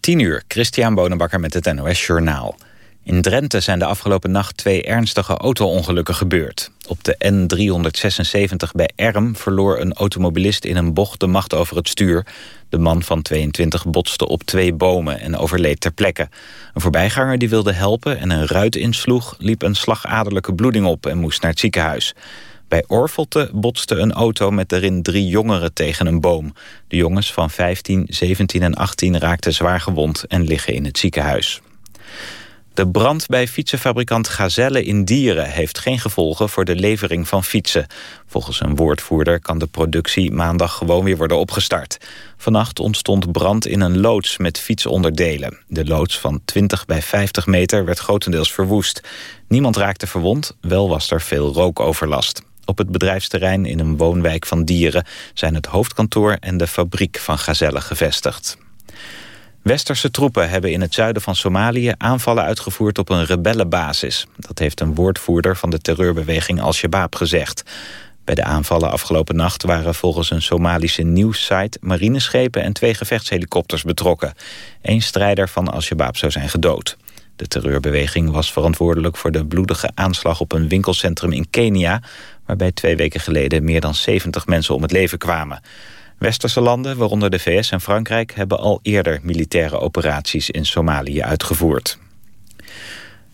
10 uur, Christian Bonenbakker met het NOS Journaal. In Drenthe zijn de afgelopen nacht twee ernstige auto-ongelukken gebeurd. Op de N376 bij Erm verloor een automobilist in een bocht de macht over het stuur. De man van 22 botste op twee bomen en overleed ter plekke. Een voorbijganger die wilde helpen en een ruit insloeg... liep een slagaderlijke bloeding op en moest naar het ziekenhuis. Bij Orvelte botste een auto met erin drie jongeren tegen een boom. De jongens van 15, 17 en 18 raakten zwaar gewond en liggen in het ziekenhuis. De brand bij fietsenfabrikant Gazelle in Dieren heeft geen gevolgen voor de levering van fietsen. Volgens een woordvoerder kan de productie maandag gewoon weer worden opgestart. Vannacht ontstond brand in een loods met fietsonderdelen. De loods van 20 bij 50 meter werd grotendeels verwoest. Niemand raakte verwond, wel was er veel rookoverlast. Op het bedrijfsterrein in een woonwijk van Dieren... zijn het hoofdkantoor en de fabriek van Gazelle gevestigd. Westerse troepen hebben in het zuiden van Somalië aanvallen uitgevoerd op een rebellenbasis. Dat heeft een woordvoerder van de terreurbeweging Al-Shabaab gezegd. Bij de aanvallen afgelopen nacht waren volgens een Somalische nieuwssite marineschepen en twee gevechtshelikopters betrokken. Eén strijder van Al-Shabaab zou zijn gedood. De terreurbeweging was verantwoordelijk voor de bloedige aanslag op een winkelcentrum in Kenia, waarbij twee weken geleden meer dan 70 mensen om het leven kwamen. Westerse landen, waaronder de VS en Frankrijk... hebben al eerder militaire operaties in Somalië uitgevoerd.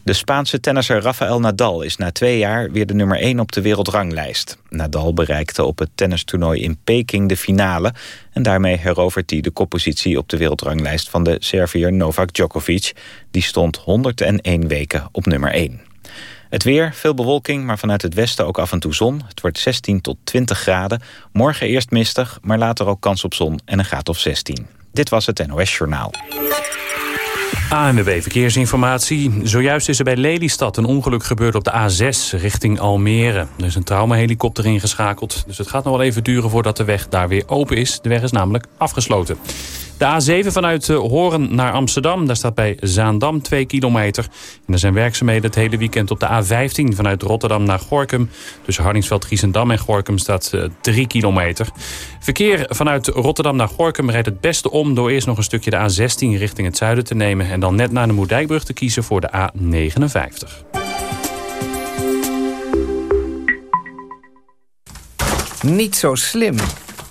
De Spaanse tennisser Rafael Nadal is na twee jaar weer de nummer 1 op de wereldranglijst. Nadal bereikte op het tennistoernooi in Peking de finale... en daarmee herovert hij de koppositie op de wereldranglijst van de Serviër Novak Djokovic. Die stond 101 weken op nummer 1. Het weer, veel bewolking, maar vanuit het westen ook af en toe zon. Het wordt 16 tot 20 graden. Morgen eerst mistig, maar later ook kans op zon en een graad of 16. Dit was het NOS Journaal. ANWB Verkeersinformatie. Zojuist is er bij Lelystad een ongeluk gebeurd op de A6 richting Almere. Er is een traumahelikopter ingeschakeld, dus het gaat nog wel even duren voordat de weg daar weer open is. De weg is namelijk afgesloten. De A7 vanuit eh, Horen naar Amsterdam. Daar staat bij Zaandam 2 kilometer. En er zijn werkzaamheden het hele weekend op de A15 vanuit Rotterdam naar Gorkum. Tussen Hardingsveld, Giesendam en Gorkum staat 3 eh, kilometer. Verkeer vanuit Rotterdam naar Gorkum rijdt het beste om... door eerst nog een stukje de A16 richting het zuiden te nemen... en dan net naar de Moerdijkbrug te kiezen voor de A59. Niet zo slim.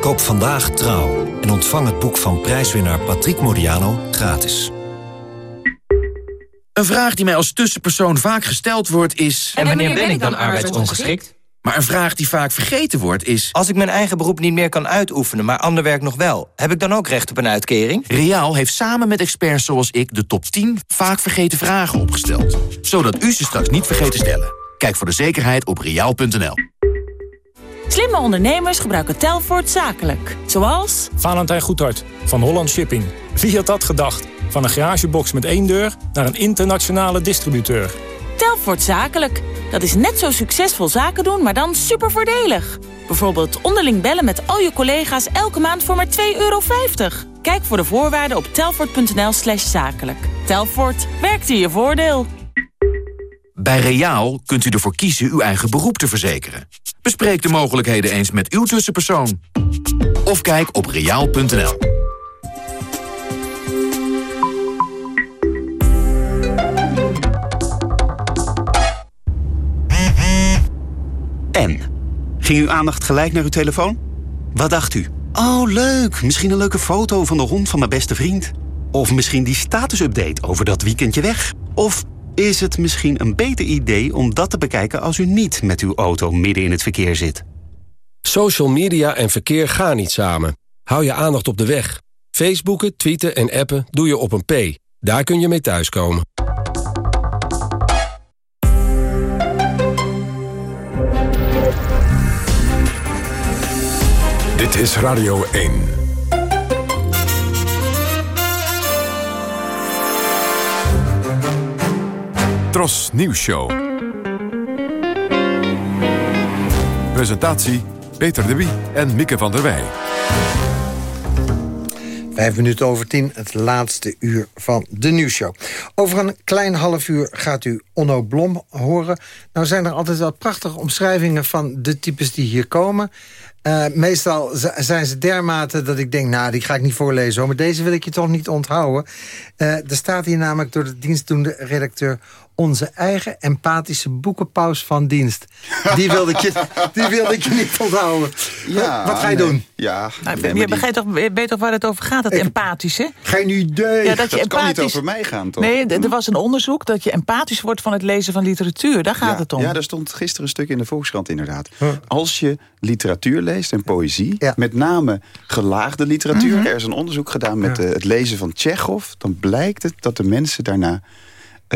Koop vandaag Trouw en ontvang het boek van prijswinnaar Patrick Modiano gratis. Een vraag die mij als tussenpersoon vaak gesteld wordt is... En wanneer ben ik dan arbeidsongeschikt? Maar een vraag die vaak vergeten wordt is... Als ik mijn eigen beroep niet meer kan uitoefenen, maar ander werk nog wel... heb ik dan ook recht op een uitkering? Riaal heeft samen met experts zoals ik de top 10 vaak vergeten vragen opgesteld. Zodat u ze straks niet vergeet te stellen. Kijk voor de zekerheid op riaal.nl. Slimme ondernemers gebruiken Telfort zakelijk. Zoals... Valentijn Goedhart van Holland Shipping. Wie had dat gedacht? Van een garagebox met één deur naar een internationale distributeur. Telfort zakelijk. Dat is net zo succesvol zaken doen, maar dan super voordelig. Bijvoorbeeld onderling bellen met al je collega's elke maand voor maar 2,50 euro. Kijk voor de voorwaarden op telfort.nl slash zakelijk. Telfort, werkt in je voordeel. Bij Reaal kunt u ervoor kiezen uw eigen beroep te verzekeren. Bespreek de mogelijkheden eens met uw tussenpersoon. Of kijk op reaal.nl. En? Ging uw aandacht gelijk naar uw telefoon? Wat dacht u? Oh, leuk. Misschien een leuke foto van de hond van mijn beste vriend. Of misschien die statusupdate over dat weekendje weg. Of is het misschien een beter idee om dat te bekijken als u niet met uw auto midden in het verkeer zit? Social media en verkeer gaan niet samen. Hou je aandacht op de weg. Facebooken, tweeten en appen doe je op een P. Daar kun je mee thuiskomen. Dit is Radio 1. Tros Nieuws Show. Presentatie Peter de Wie en Mieke van der Wij. Vijf minuten over tien, het laatste uur van de nieuwsshow. Over een klein half uur gaat u Onno Blom horen. Nou zijn er altijd wel prachtige omschrijvingen van de types die hier komen. Uh, meestal zijn ze dermate dat ik denk, nou, die ga ik niet voorlezen. Hoor. Maar deze wil ik je toch niet onthouden. Uh, er staat hier namelijk door de dienstdoende redacteur onze eigen empathische boekenpaus van dienst. Die wilde ik je, die wilde ik je niet onthouden. Ja, Wat ga je doen? Ja, nou, je begrijpt toch, weet toch waar het over gaat, het empathische? Geen idee. Ja, dat, je kan niet over mij gaan, toch? Nee, er was een onderzoek dat je empathisch wordt van het lezen van literatuur. Daar gaat het om. Ja, daar stond gisteren een stuk in de Volkskrant inderdaad. Als je literatuur leest en poëzie, met name gelaagde literatuur... Mhm. er is een onderzoek gedaan met eh, het lezen van Tsjechov... dan blijkt het dat de mensen daarna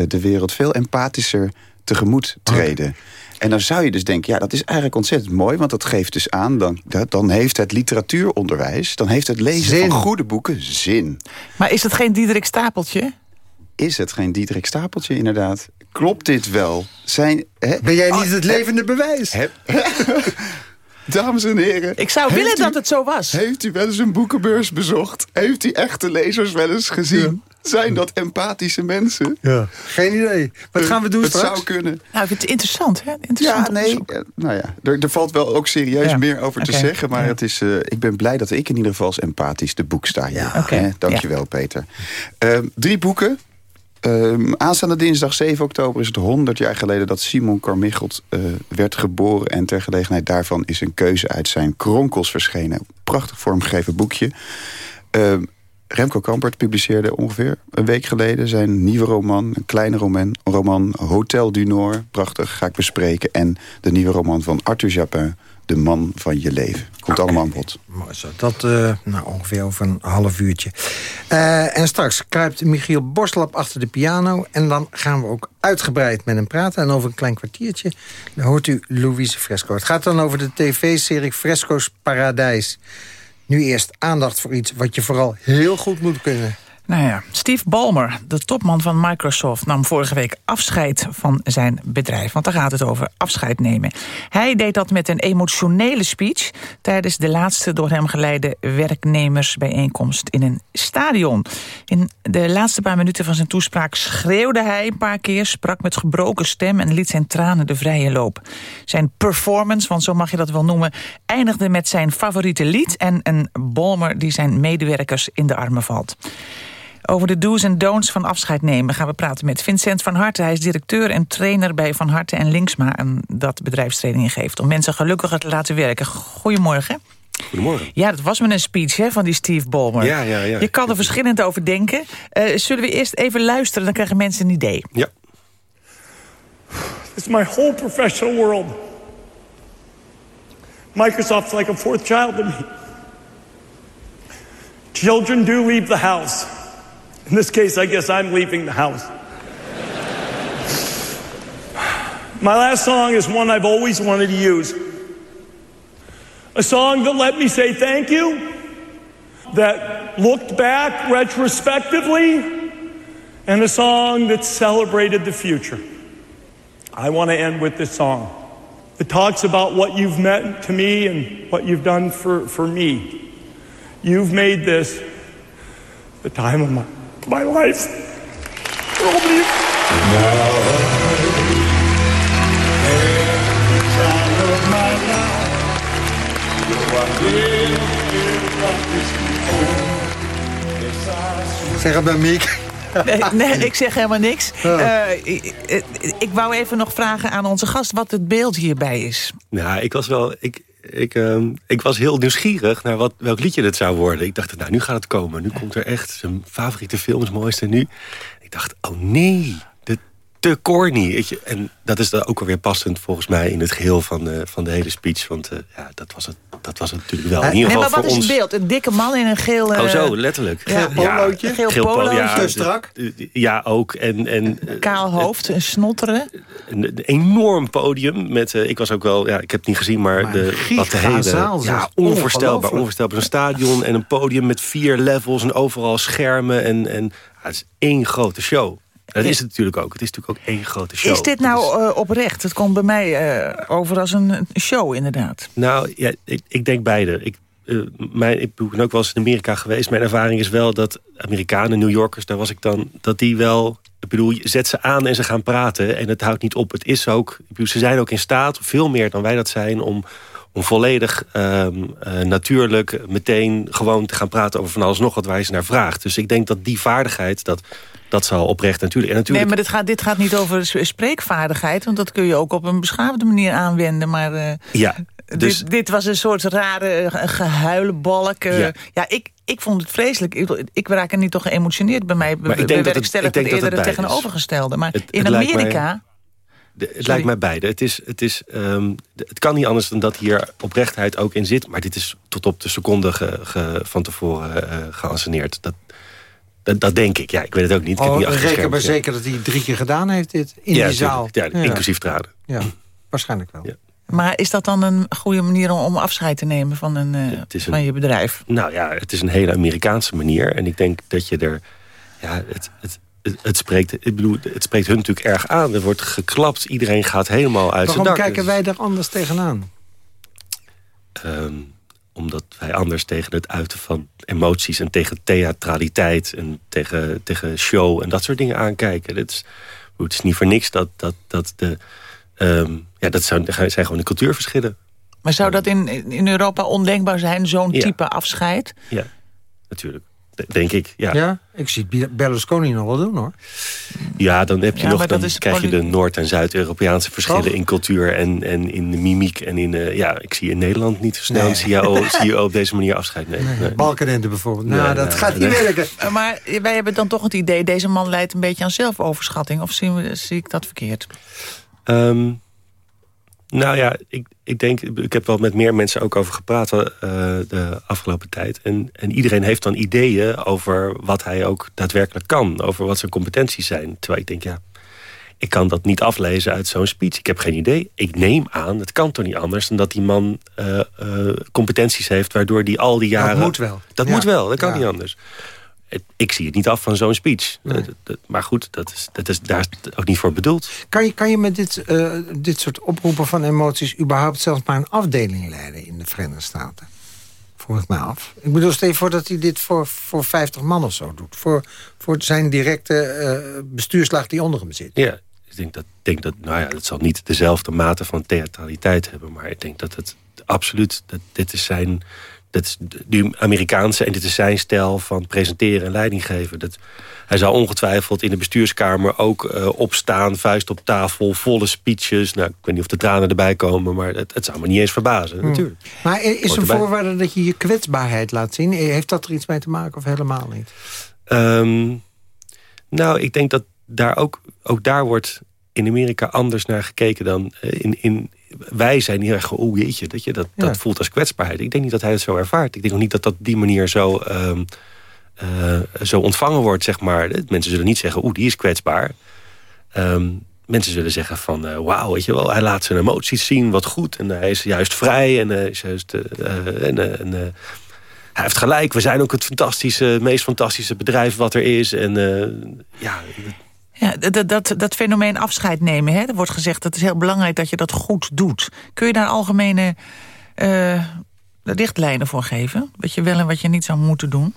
de wereld veel empathischer tegemoet treden. En dan zou je dus denken, ja, dat is eigenlijk ontzettend mooi... want dat geeft dus aan, dan, dan heeft het literatuuronderwijs... dan heeft het lezen van goede boeken zin. Maar is het geen Diederik Stapeltje? Is het geen Diederik Stapeltje, inderdaad? Klopt dit wel? Zijn, hè? Ben jij niet oh, het levende bewijs? Dames en heren. Ik zou willen dat het zo was. Heeft u wel eens een boekenbeurs bezocht? Heeft u echte lezers wel eens gezien? Zijn dat empathische mensen? Ja. Geen idee. Wat gaan we doen het straks? zou kunnen. Nou, ik vind het interessant, hè? Interessant ja, nee. Nou ja, er, er, valt wel ook serieus meer over te zeggen. Maar het is, uh, ik ben blij dat ik in ieder geval als empathisch de boek sta hier. Ja. Okay. Dankjewel, Peter. Uh, drie boeken. Uh, aanstaande dinsdag 7 oktober is het 100 jaar geleden... dat Simon Carmichelt uh, werd geboren. En ter gelegenheid daarvan is een keuze uit zijn kronkels verschenen. Prachtig vormgegeven boekje. Uh, Remco Kampert publiceerde ongeveer een week geleden... zijn nieuwe roman, een kleine roman, roman Hotel du Nord. Prachtig, ga ik bespreken. En de nieuwe roman van Arthur Japin, De Man van Je Leven. Komt allemaal aan bod. Mooi zo. Dat uh, nou, ongeveer over een half uurtje. Uh, en straks kruipt Michiel Borstlap achter de piano... en dan gaan we ook uitgebreid met hem praten. En over een klein kwartiertje dan hoort u Louise Fresco. Het gaat dan over de tv-serie Fresco's Paradijs... Nu eerst aandacht voor iets wat je vooral heel goed moet kunnen. Nou ja, Steve Ballmer, de topman van Microsoft... nam vorige week afscheid van zijn bedrijf. Want daar gaat het over, afscheid nemen. Hij deed dat met een emotionele speech... tijdens de laatste door hem geleide werknemersbijeenkomst in een stadion. In de laatste paar minuten van zijn toespraak schreeuwde hij een paar keer... sprak met gebroken stem en liet zijn tranen de vrije loop. Zijn performance, want zo mag je dat wel noemen... eindigde met zijn favoriete lied... en een Ballmer die zijn medewerkers in de armen valt. Over de do's en don'ts van afscheid nemen gaan we praten met Vincent van Harten. Hij is directeur en trainer bij Van Harten en Linksma... en dat bedrijfstraining geeft om mensen gelukkiger te laten werken. Goedemorgen. Goedemorgen. Ja, dat was met een speech hè, van die Steve Ballmer. Ja, ja, ja. Je kan er verschillend over denken. Uh, zullen we eerst even luisteren, dan krijgen mensen een idee. Ja. It's my whole professional world. Microsoft's like a fourth child to me. Children do leave the house. In this case, I guess I'm leaving the house. My last song is one I've always wanted to use. A song that let me say thank you, that looked back retrospectively, and a song that celebrated the future. I want to end with this song. It talks about what you've meant to me and what you've done for, for me. You've made this the time of my my life. Zeg het bij Miek. Nee, nee, ik zeg helemaal niks. Uh, ik, ik, wou even nog vragen aan onze gast wat het beeld hierbij is. Nou, ik was wel... Ik, ik, uh, ik was heel nieuwsgierig naar wat, welk liedje het zou worden. Ik dacht, nou, nu gaat het komen. Nu komt er echt zijn favoriete films, mooiste nu. Ik dacht, oh nee, te corny. Weet je? En dat is dan ook alweer passend volgens mij in het geheel van de, van de hele speech. Want uh, ja, dat was het dat was het natuurlijk wel. In ieder geval nee, maar wat is het beeld? Een dikke man in een geel... Uh... Oh zo, letterlijk. Ja, polootje? Geel, geel polo, ja, te strak? Ja, ook. En, en, Kaal hoofd, een snotteren. Een, een, enorm podium. Met, uh, ik was ook wel, ja, ik heb het niet gezien, maar, maar de, wat de hele... Zaal, ja, onvoorstelbaar. Onvoorstelbaar. Een stadion en een podium met vier levels en overal schermen. En, en ja, het is één grote show. Dat is het natuurlijk ook. Het is natuurlijk ook één grote show. Is dit nou uh, oprecht? Het komt bij mij uh, over als een show, inderdaad. Nou, ja, ik, ik denk beide. Ik, uh, mijn, ik ben ook wel eens in Amerika geweest. Mijn ervaring is wel dat Amerikanen, New Yorkers, daar was ik dan... dat die wel, ik bedoel, zet ze aan en ze gaan praten. En het houdt niet op. Het is ook, ik bedoel, ze zijn ook in staat, veel meer dan wij dat zijn... om om volledig um, uh, natuurlijk meteen gewoon te gaan praten over van alles nog wat je ze naar vraagt. Dus ik denk dat die vaardigheid, dat, dat zal oprecht natuurlijk... En natuurlijk... Nee, maar dit gaat, dit gaat niet over spreekvaardigheid, want dat kun je ook op een beschaafde manier aanwenden. Maar uh, ja, dus... dit, dit, was een soort rare gehuilenbalk. Uh, ja. ja, ik, ik vond het vreselijk. Ik, ik raak er niet toch geëmotioneerd bij mij. Maar ik denk dat het, ik denk eerder het, tegenovergestelde. Maar het, in Amerika... De, het lijkt mij beide. Het, is, het, is, um, het kan niet anders dan dat hier oprechtheid ook in zit. Maar dit is tot op de seconde ge, ge, van tevoren uh, geanceneerd. Dat, dat, dat, denk ik. Ja, ik weet het ook niet. Ik oh, heb niet reken maar zeker dat hij drie keer gedaan heeft dit in ja, die zaal. Ja, ja, inclusief traden. Ja, waarschijnlijk wel. Ja. Maar is dat dan een goede manier om afscheid te nemen van, een, uh, een, van je bedrijf? Nou ja, het is een hele Amerikaanse manier. En ik denk dat je er... Ja, het, het, het, spreekt, ik bedoel, het spreekt hun natuurlijk erg aan. Er wordt geklapt, iedereen gaat helemaal uit Waarom zijn dak. kijken wij er anders tegenaan? Um, omdat wij anders tegen het uiten van emoties... en tegen theatraliteit en tegen, tegen show en dat soort dingen aankijken. Het is, het is niet voor niks dat, dat, dat de... Um, ja, dat zijn, zijn gewoon de cultuurverschillen. Maar zou dat in, in Europa ondenkbaar zijn, zo'n ja. type afscheid? Ja, natuurlijk. Denk ik, ja. Ja, ik zie Berlusconi nog wel doen, hoor. Ja, dan heb je Ja, nog, dan krijg je de Noord- en Zuid-Europese verschillen Toch? in cultuur en, en in de mimiek. En in, eh, ja, ik zie in Nederland niet zo snel Nee. een CEO, CEO op deze manier afscheid nemen. Nee. Balkenende bijvoorbeeld. Nou, Nee, dat nee, gaat nee. niet werken. Uh, Maar wij hebben dan toch het idee... deze man leidt een beetje aan zelfoverschatting. Of zien we, zie ik dat verkeerd? Ehm, nou ja, ik, ik denk, ik heb wel met meer mensen ook over gepraat eh, de afgelopen tijd. En, en iedereen heeft dan ideeën over wat hij ook daadwerkelijk kan. Over wat zijn competenties zijn. Terwijl ik denk, ja, ik kan dat niet aflezen uit zo'n speech. Ik heb geen idee. Ik neem aan, het kan toch niet anders... dan dat die man eh, eh, competenties heeft... waardoor die al die jaren... Dat moet wel. Dat Ja. moet wel, dat kan Ja. niet anders. Ik zie het niet af van zo'n speech. Nee. Maar goed, dat is, dat is, daar ook niet voor bedoeld. Kan je, kan je met dit, eh, dit soort oproepen van emoties... überhaupt zelfs maar een afdeling leiden in de Verenigde Staten? Vroeg ik mij af. Ik bedoel, stel je voor dat hij dit voor, voor 50 man of zo doet. Voor, voor zijn directe eh, bestuurslaag die onder hem zit. Ja, ik denk dat, denk dat nou ja, het zal niet dezelfde mate van theatraliteit hebben. Maar ik denk dat het absoluut, dat dit is zijn, dat is die Amerikaanse en dit is zijn stijl van presenteren en leiding geven. Dat, hij zal ongetwijfeld in de bestuurskamer ook eh, opstaan, vuist op tafel, volle speeches. Nou, ik weet niet of de tranen erbij komen, maar het, het zou me niet eens verbazen, Hmm. natuurlijk. Maar is een voorwaarde dat je je kwetsbaarheid laat zien? Heeft dat er iets mee te maken of helemaal niet? Ehm, nou, ik denk dat daar ook, ook daar wordt in Amerika anders naar gekeken dan eh, in, in wij zijn heel erg, oh jeetje, dat je dat, Ja. dat voelt als kwetsbaarheid. Ik denk niet dat hij het zo ervaart. Ik denk ook niet dat dat op die manier zo, ehm, eh, zo ontvangen wordt, zeg maar. Mensen zullen niet zeggen, oeh, die is kwetsbaar. Ehm, mensen zullen zeggen van, eh, wauw, weet je wel, hij laat zijn emoties zien, wat goed. En hij is juist vrij en hij is juist... eh, eh, en, eh, en, eh, hij heeft gelijk, we zijn ook het fantastische, meest fantastische bedrijf wat er is. En eh, ja, Ja, dat, dat, dat fenomeen afscheid nemen. Hè? Er wordt gezegd dat het heel belangrijk dat je dat goed doet. Kun je daar algemene eh, richtlijnen voor geven? Wat je wel en wat je niet zou moeten doen?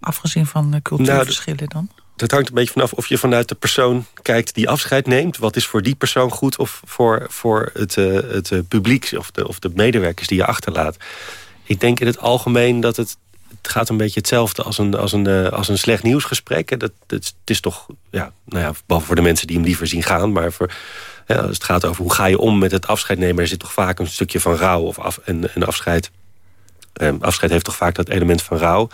Afgezien van de cultuurverschillen dan? dat hangt een beetje vanaf of je vanuit de persoon kijkt die afscheid neemt. Wat is voor die persoon goed of voor, voor het, eh, het eh, publiek of de, of de medewerkers die je achterlaat. Ik denk in het algemeen dat het, het gaat een beetje hetzelfde als een, als een, eh, als een slecht nieuwsgesprek. Dat, dat, het is toch, ja, nou ja, behalve voor de mensen die hem liever zien gaan, maar voor, als het gaat over hoe ga je om met het afscheid nemen, er zit toch vaak een stukje van rouw of af, en, en afscheid. Ehm, afscheid heeft toch vaak dat element van rouw.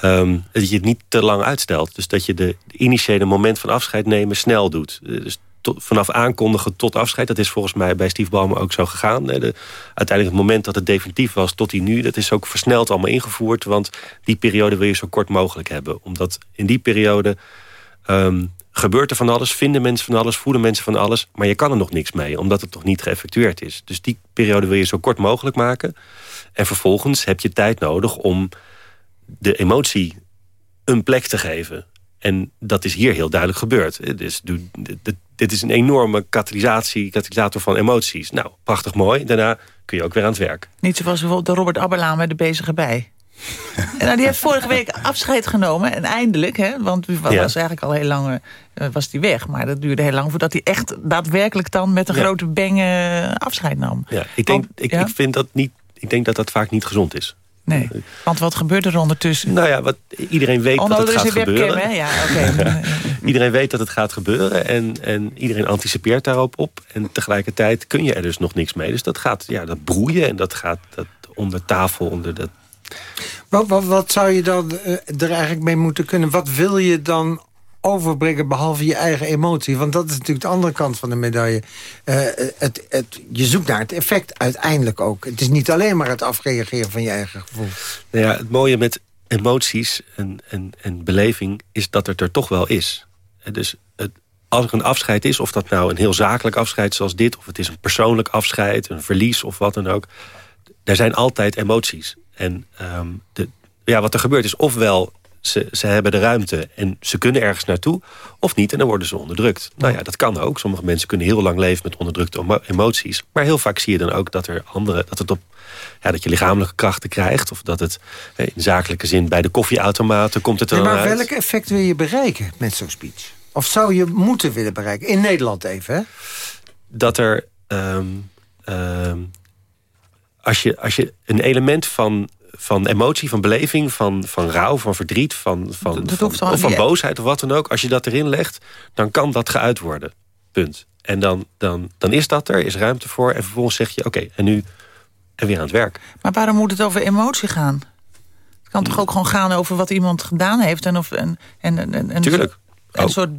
Ehm, dat je het niet te lang uitstelt. Dus dat je de, de initiële moment van afscheid nemen snel doet. Eh, Dus vanaf aankondigen tot afscheid. Dat is volgens mij bij Steve Ballmer ook zo gegaan. Eh, De, uiteindelijk het moment dat het definitief was tot die nu... dat is ook versneld allemaal ingevoerd. Want die periode wil je zo kort mogelijk hebben. Omdat in die periode ehm, gebeurt er van alles. Vinden mensen van alles, voelen mensen van alles. Maar je kan er nog niks mee, omdat het nog niet geëffectueerd is. Dus die periode wil je zo kort mogelijk maken. En vervolgens heb je tijd nodig om de emotie een plek te geven. En dat is hier heel duidelijk gebeurd. Dus dit is een enorme katalysatie, katalysator van emoties. Nou, prachtig mooi. Daarna kun je ook weer aan het werk. Niet zoals bijvoorbeeld de Robert Abberlaan met de bezige bij. en nou, die heeft vorige week afscheid genomen. En eindelijk, hè, want was eigenlijk al heel lang uh, was die weg. Maar dat duurde heel lang voordat hij echt daadwerkelijk dan met een grote beng uh, afscheid nam. Ja, ik, denk, ik, ik, vind dat niet, ik denk dat dat vaak niet gezond is. Nee, want wat gebeurt er ondertussen? Nou ja, wat, iedereen weet oh, dat het gaat gebeuren. Webcam, Ja, okay. iedereen weet dat het gaat gebeuren en, en iedereen anticipeert daarop op. En tegelijkertijd kun je er dus nog niks mee. Dus dat gaat, ja, dat broeien en dat gaat dat onder tafel, onder dat... Wat, wat, wat zou je dan uh, er eigenlijk mee moeten kunnen? Wat wil je dan overbrengen behalve je eigen emotie? Want dat is natuurlijk de andere kant van de medaille. Uh, het, het, je zoekt naar het effect uiteindelijk ook. Het is niet alleen maar het afreageren van je eigen gevoel. Nou ja, het mooie met emoties en, en, en beleving is dat het er toch wel is. Dus het, als er een afscheid is, of dat nou een heel zakelijk afscheid zoals dit... of het is een persoonlijk afscheid, een verlies of wat dan ook... er zijn altijd emoties. En um, de, ja, wat er gebeurt is ofwel ze, ze hebben de ruimte en ze kunnen ergens naartoe. Of niet, en dan worden ze onderdrukt. Nou ja, dat kan ook. Sommige mensen kunnen heel lang leven met onderdrukte emoties. Maar heel vaak zie je dan ook dat er andere... dat, het op, ja, dat je lichamelijke krachten krijgt. Of dat het in zakelijke zin bij de koffieautomaten komt het er maar uit. welk effect wil je bereiken met zo'n speech? Of zou je moeten willen bereiken? In Nederland even, hè? Dat er... Um, um, als, je, als je een element van van emotie, van beleving, van, van rouw, van verdriet... Van, van, van of van boosheid of wat dan ook. Als je dat erin legt, dan kan dat geuit worden. Punt. En dan, dan, dan is dat er, is ruimte voor. En vervolgens zeg je, oké, en nu en weer aan het werk. Maar waarom moet het over emotie gaan? Het kan toch ook gewoon gaan over wat iemand gedaan heeft? En of, en, en, en, en Tuurlijk. Een soort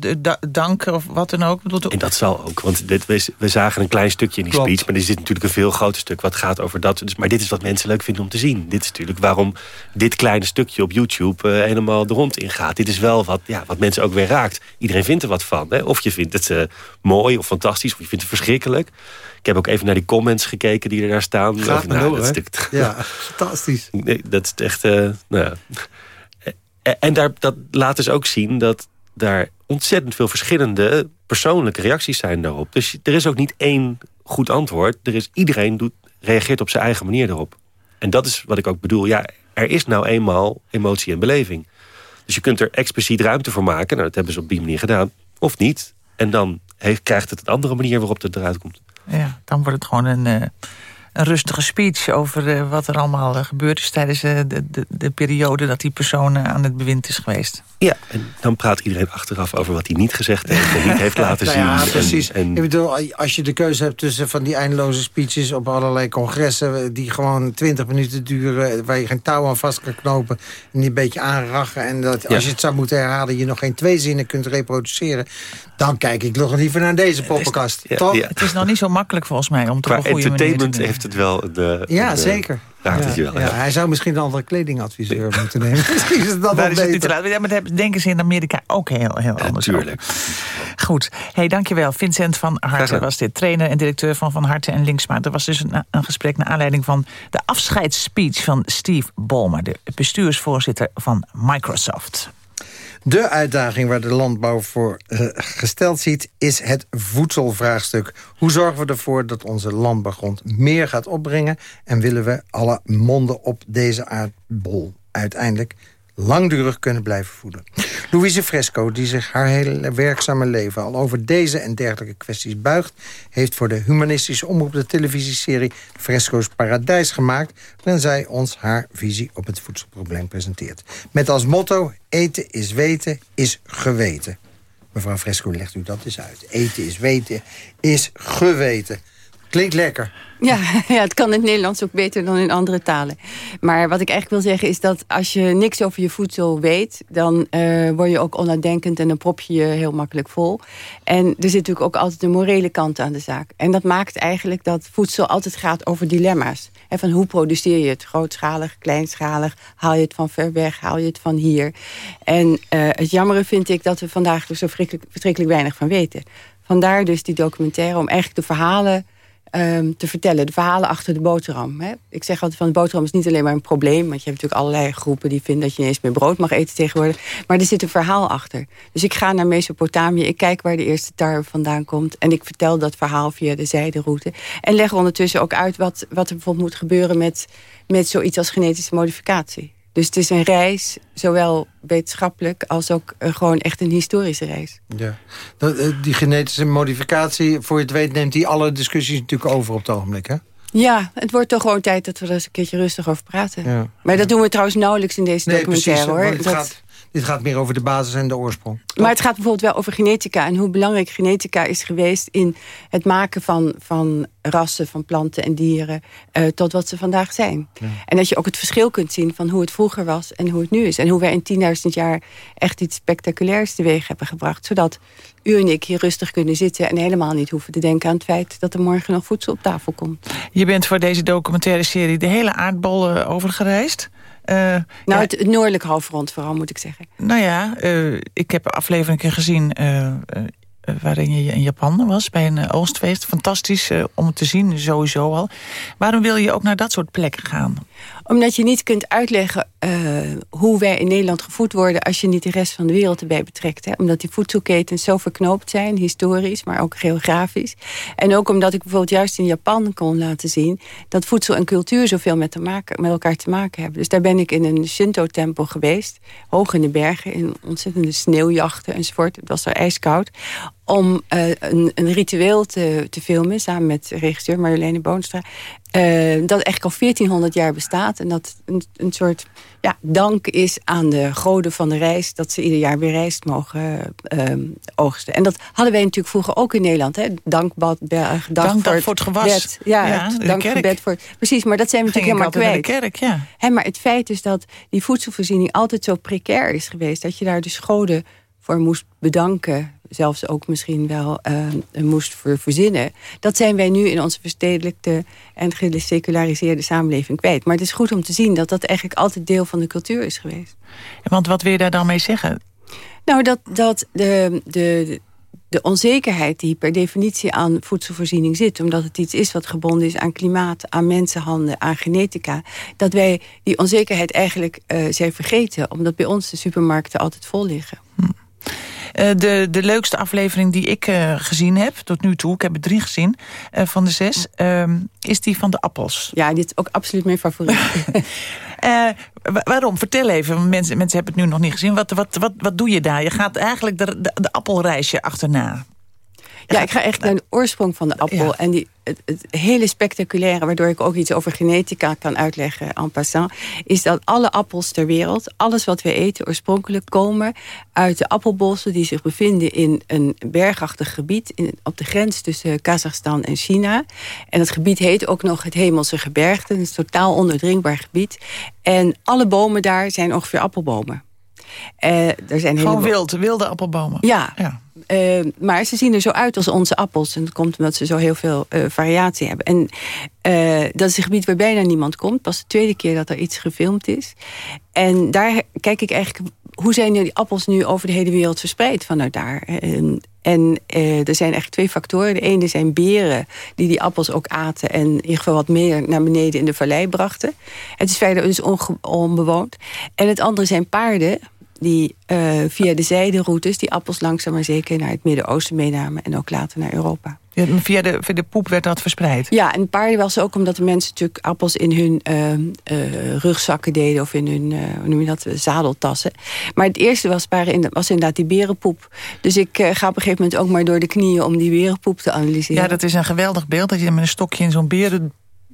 dank of wat dan ook. En dat zal ook, want dit, we, we zagen een klein stukje in die speech... maar er zit natuurlijk een veel groter stuk wat gaat over dat. Dus, maar dit is wat mensen leuk vinden om te zien. Dit is natuurlijk waarom dit kleine stukje op YouTube uh, helemaal de rond ingaat. Dit is wel wat, ja, wat mensen ook weer raakt. Iedereen vindt er wat van. Hè? Of je vindt het uh, mooi of fantastisch, of je vindt het verschrikkelijk. Ik heb ook even naar die comments gekeken die er daar staan. Gaat nou, dat stuk, Ja, fantastisch. Nee, dat is echt... Uh, nou ja. En daar, dat laat dus ook zien dat daar ontzettend veel verschillende persoonlijke reacties zijn daarop. Dus er is ook niet één goed antwoord. Er is, iedereen doet, reageert op zijn eigen manier erop. En dat is wat ik ook bedoel. Ja, er is nou eenmaal emotie en beleving. Dus je kunt er expliciet ruimte voor maken. Nou, dat hebben ze op die manier gedaan. Of niet. En dan heeft, krijgt het een andere manier waarop het eruit komt. Ja, dan wordt het gewoon een... Uh een rustige speech over uh, wat er allemaal uh, gebeurd is... tijdens de, de, de, periode dat die persoon aan het bewind is geweest. Ja, en dan praat iedereen achteraf over wat hij niet gezegd heeft... en niet heeft laten zien. Ja, precies. En, Ik bedoel, als je de keuze hebt tussen van die eindeloze speeches... op allerlei congressen die gewoon 20 minuten duren... waar je geen touw aan vast kan knopen en die een beetje aanrachen... en dat als je het zou moeten herhalen... je nog geen twee zinnen kunt reproduceren... dan kijk ik nog liever naar deze poppenkast. Ja, Toch? Het is nog niet zo makkelijk volgens mij om te Qua entertainment heeft het wel... De, ja, zeker. Ja, ja, ja, Hij zou misschien een andere kledingadviseur moeten nemen. misschien is dat wel beter. Ja, maar dat denken ze in Amerika ook heel, heel anders Natuurlijk. Goed. Hey, dankjewel. Vincent van Harten was dit. Trainer en directeur van Van Harten en Linksma. Er was dus een, een gesprek naar aanleiding van de afscheidsspeech van Steve Ballmer... de bestuursvoorzitter van Microsoft. De uitdaging waar de landbouw voor uh, gesteld ziet... is het voedselvraagstuk. Hoe zorgen we ervoor dat onze landbouwgrond meer gaat opbrengen... en willen we alle monden op deze aardbol uiteindelijk langdurig kunnen blijven voeden. Louise Fresco, die zich haar hele werkzame leven... al over deze en dergelijke kwesties buigt... heeft voor de humanistische omroep de televisieserie Fresco's Paradijs gemaakt... waarin zij ons haar visie op het voedselprobleem presenteert. Met als motto, eten is weten, is geweten. Mevrouw Fresco, legt u dat eens uit. Eten is weten, is geweten. Klinkt lekker. Ja, ja, het kan in het Nederlands ook beter dan in andere talen. Maar wat ik eigenlijk wil zeggen is dat als je niks over je voedsel weet... dan uh, word je ook onnadenkend en dan prop je je heel makkelijk vol. En er zit natuurlijk ook altijd een morele kant aan de zaak. En dat maakt eigenlijk dat voedsel altijd gaat over dilemma's. En van hoe produceer je het? Grootschalig, kleinschalig? Haal je het van ver weg? Haal je het van hier? En uh, het jammere vind ik dat we vandaag er zo verschrikkelijk weinig van weten. Vandaar dus die documentaire om eigenlijk de verhalen ehm, te vertellen. De verhalen achter de boterham. Hè. Ik zeg altijd van de boterham is niet alleen maar een probleem. Want je hebt natuurlijk allerlei groepen die vinden dat je niet eens meer brood mag eten tegenwoordig. Maar er zit een verhaal achter. Dus ik ga naar Mesopotamië. Ik kijk waar de eerste tarwe vandaan komt. En ik vertel dat verhaal via de zijderoute. En leg ondertussen ook uit wat, wat er bijvoorbeeld moet gebeuren met, met zoiets als genetische modificatie. Dus het is een reis, zowel wetenschappelijk als ook uh, gewoon echt een historische reis. Ja. Dat, uh, die genetische modificatie, voor je het weet, neemt die alle discussies natuurlijk over op het ogenblik, hè? Ja, het wordt toch gewoon tijd dat we er eens een keertje rustig over praten. Ja. Maar dat doen we trouwens nauwelijks in deze nee, documentaire, precies, hoor. Het Dat... gaat, dit gaat meer over de basis en de oorsprong. Maar het gaat bijvoorbeeld wel over genetica... en hoe belangrijk genetica is geweest... in het maken van, van rassen, van planten en dieren... Uh, tot wat ze vandaag zijn. Ja. En dat je ook het verschil kunt zien van hoe het vroeger was... en hoe het nu is. En hoe wij in 10.000 jaar echt iets spectaculairs teweeg hebben gebracht. Zodat u en ik hier rustig kunnen zitten... en helemaal niet hoeven te denken aan het feit... dat er morgen nog voedsel op tafel komt. Je bent voor deze documentaire serie de hele aardbol uh, overgereisd... Uh, nou, ja, het, het, noordelijk halfrond vooral, moet ik zeggen. Nou ja, uh, ik heb afleveringen gezien... Uh, waarin je in Japan was, bij een oostfeest. Fantastisch om het te zien, sowieso al. Waarom wil je ook naar dat soort plekken gaan? Omdat je niet kunt uitleggen uh, hoe wij in Nederland gevoed worden... als je niet de rest van de wereld erbij betrekt. Hè? Omdat die voedselketens zo verknoopt zijn, historisch, maar ook geografisch. En ook omdat ik bijvoorbeeld juist in Japan kon laten zien... dat voedsel en cultuur zoveel met, te maken, met elkaar te maken hebben. Dus daar ben ik in een Shinto-tempel geweest. Hoog in de bergen, in ontzettende sneeuwjachten enzovoort. Het was er ijskoud om uh, een, een, ritueel te, te, filmen... samen met regisseur Marjoleine Boonstra... Uh, dat echt al 1400 jaar bestaat. En dat een, een soort ja, dank is aan de goden van de reis... dat ze ieder jaar weer rijst mogen uh, oogsten. En dat hadden wij natuurlijk vroeger ook in Nederland. Hè? Dankbad, dank voor, voor het gewas. Bed. Ja, ja het voor Precies, maar dat zijn we natuurlijk helemaal kwijt. De kerk, ja. Hè, maar het feit is dat die voedselvoorziening altijd zo precair is geweest... dat je daar dus goden voor moest bedanken zelfs ook misschien wel uh, moest ver verzinnen. Dat zijn wij nu in onze verstedelijkte en geseculariseerde samenleving kwijt. Maar het is goed om te zien dat dat eigenlijk altijd deel van de cultuur is geweest. Want wat wil je daar dan mee zeggen? Nou, dat, dat de, de, de onzekerheid die per definitie aan voedselvoorziening zit... omdat het iets is wat gebonden is aan klimaat, aan mensenhanden, aan genetica... dat wij die onzekerheid eigenlijk uh, zijn vergeten... omdat bij ons de supermarkten altijd vol liggen. Hm. Uh, de, de leukste aflevering die ik uh, gezien heb, tot nu toe, ik heb er drie gezien uh, van de zes, is die van de appels. Ja, dit is ook absoluut mijn favoriet. waarom? Vertel even, mensen, mensen hebben het nu nog niet gezien. Wat, wat, wat, wat doe je daar? Je gaat eigenlijk de, de, de appelreisje achterna. Ja, ik ga echt naar de oorsprong van de appel. Ja. En die, het, het, hele spectaculaire, waardoor ik ook iets over genetica kan uitleggen en passant, is dat alle appels ter wereld, alles wat we eten oorspronkelijk komen uit de appelbossen die zich bevinden in een bergachtig gebied in, op de grens tussen Kazachstan en China. En dat gebied heet ook nog het Hemelse Gebergte, een totaal ondoordringbaar gebied. En alle bomen daar zijn ongeveer appelbomen. Uh, er zijn Gewoon wild, wilde appelbomen. Ja, ja. Uh, maar ze zien er zo uit als onze appels. En dat komt omdat ze zo heel veel uh, variatie hebben. En uh, dat is een gebied waar bijna niemand komt. Pas de tweede keer dat er iets gefilmd is. En daar kijk ik eigenlijk... hoe zijn die appels nu over de hele wereld verspreid vanuit daar? En, en er zijn eigenlijk twee factoren. De ene zijn beren die die appels ook aten... en in ieder geval wat meer naar beneden in de vallei brachten. Het is verder dus onbewoond. En het andere zijn paarden die uh, via de zijderoutes die appels langzaam maar zeker naar het Midden-Oosten meenamen en ook later naar Europa. Ja, via, de, via de poep werd dat verspreid? Ja, en paarden was ook omdat de mensen natuurlijk appels in hun uh, uh, rugzakken deden of in hun, hoe noem je dat, zadeltassen. Maar het eerste was, in, was inderdaad die berenpoep. Dus ik ga op een gegeven moment ook maar door de knieën om die berenpoep te analyseren. Ja, dat is een geweldig beeld dat je met een stokje in zo'n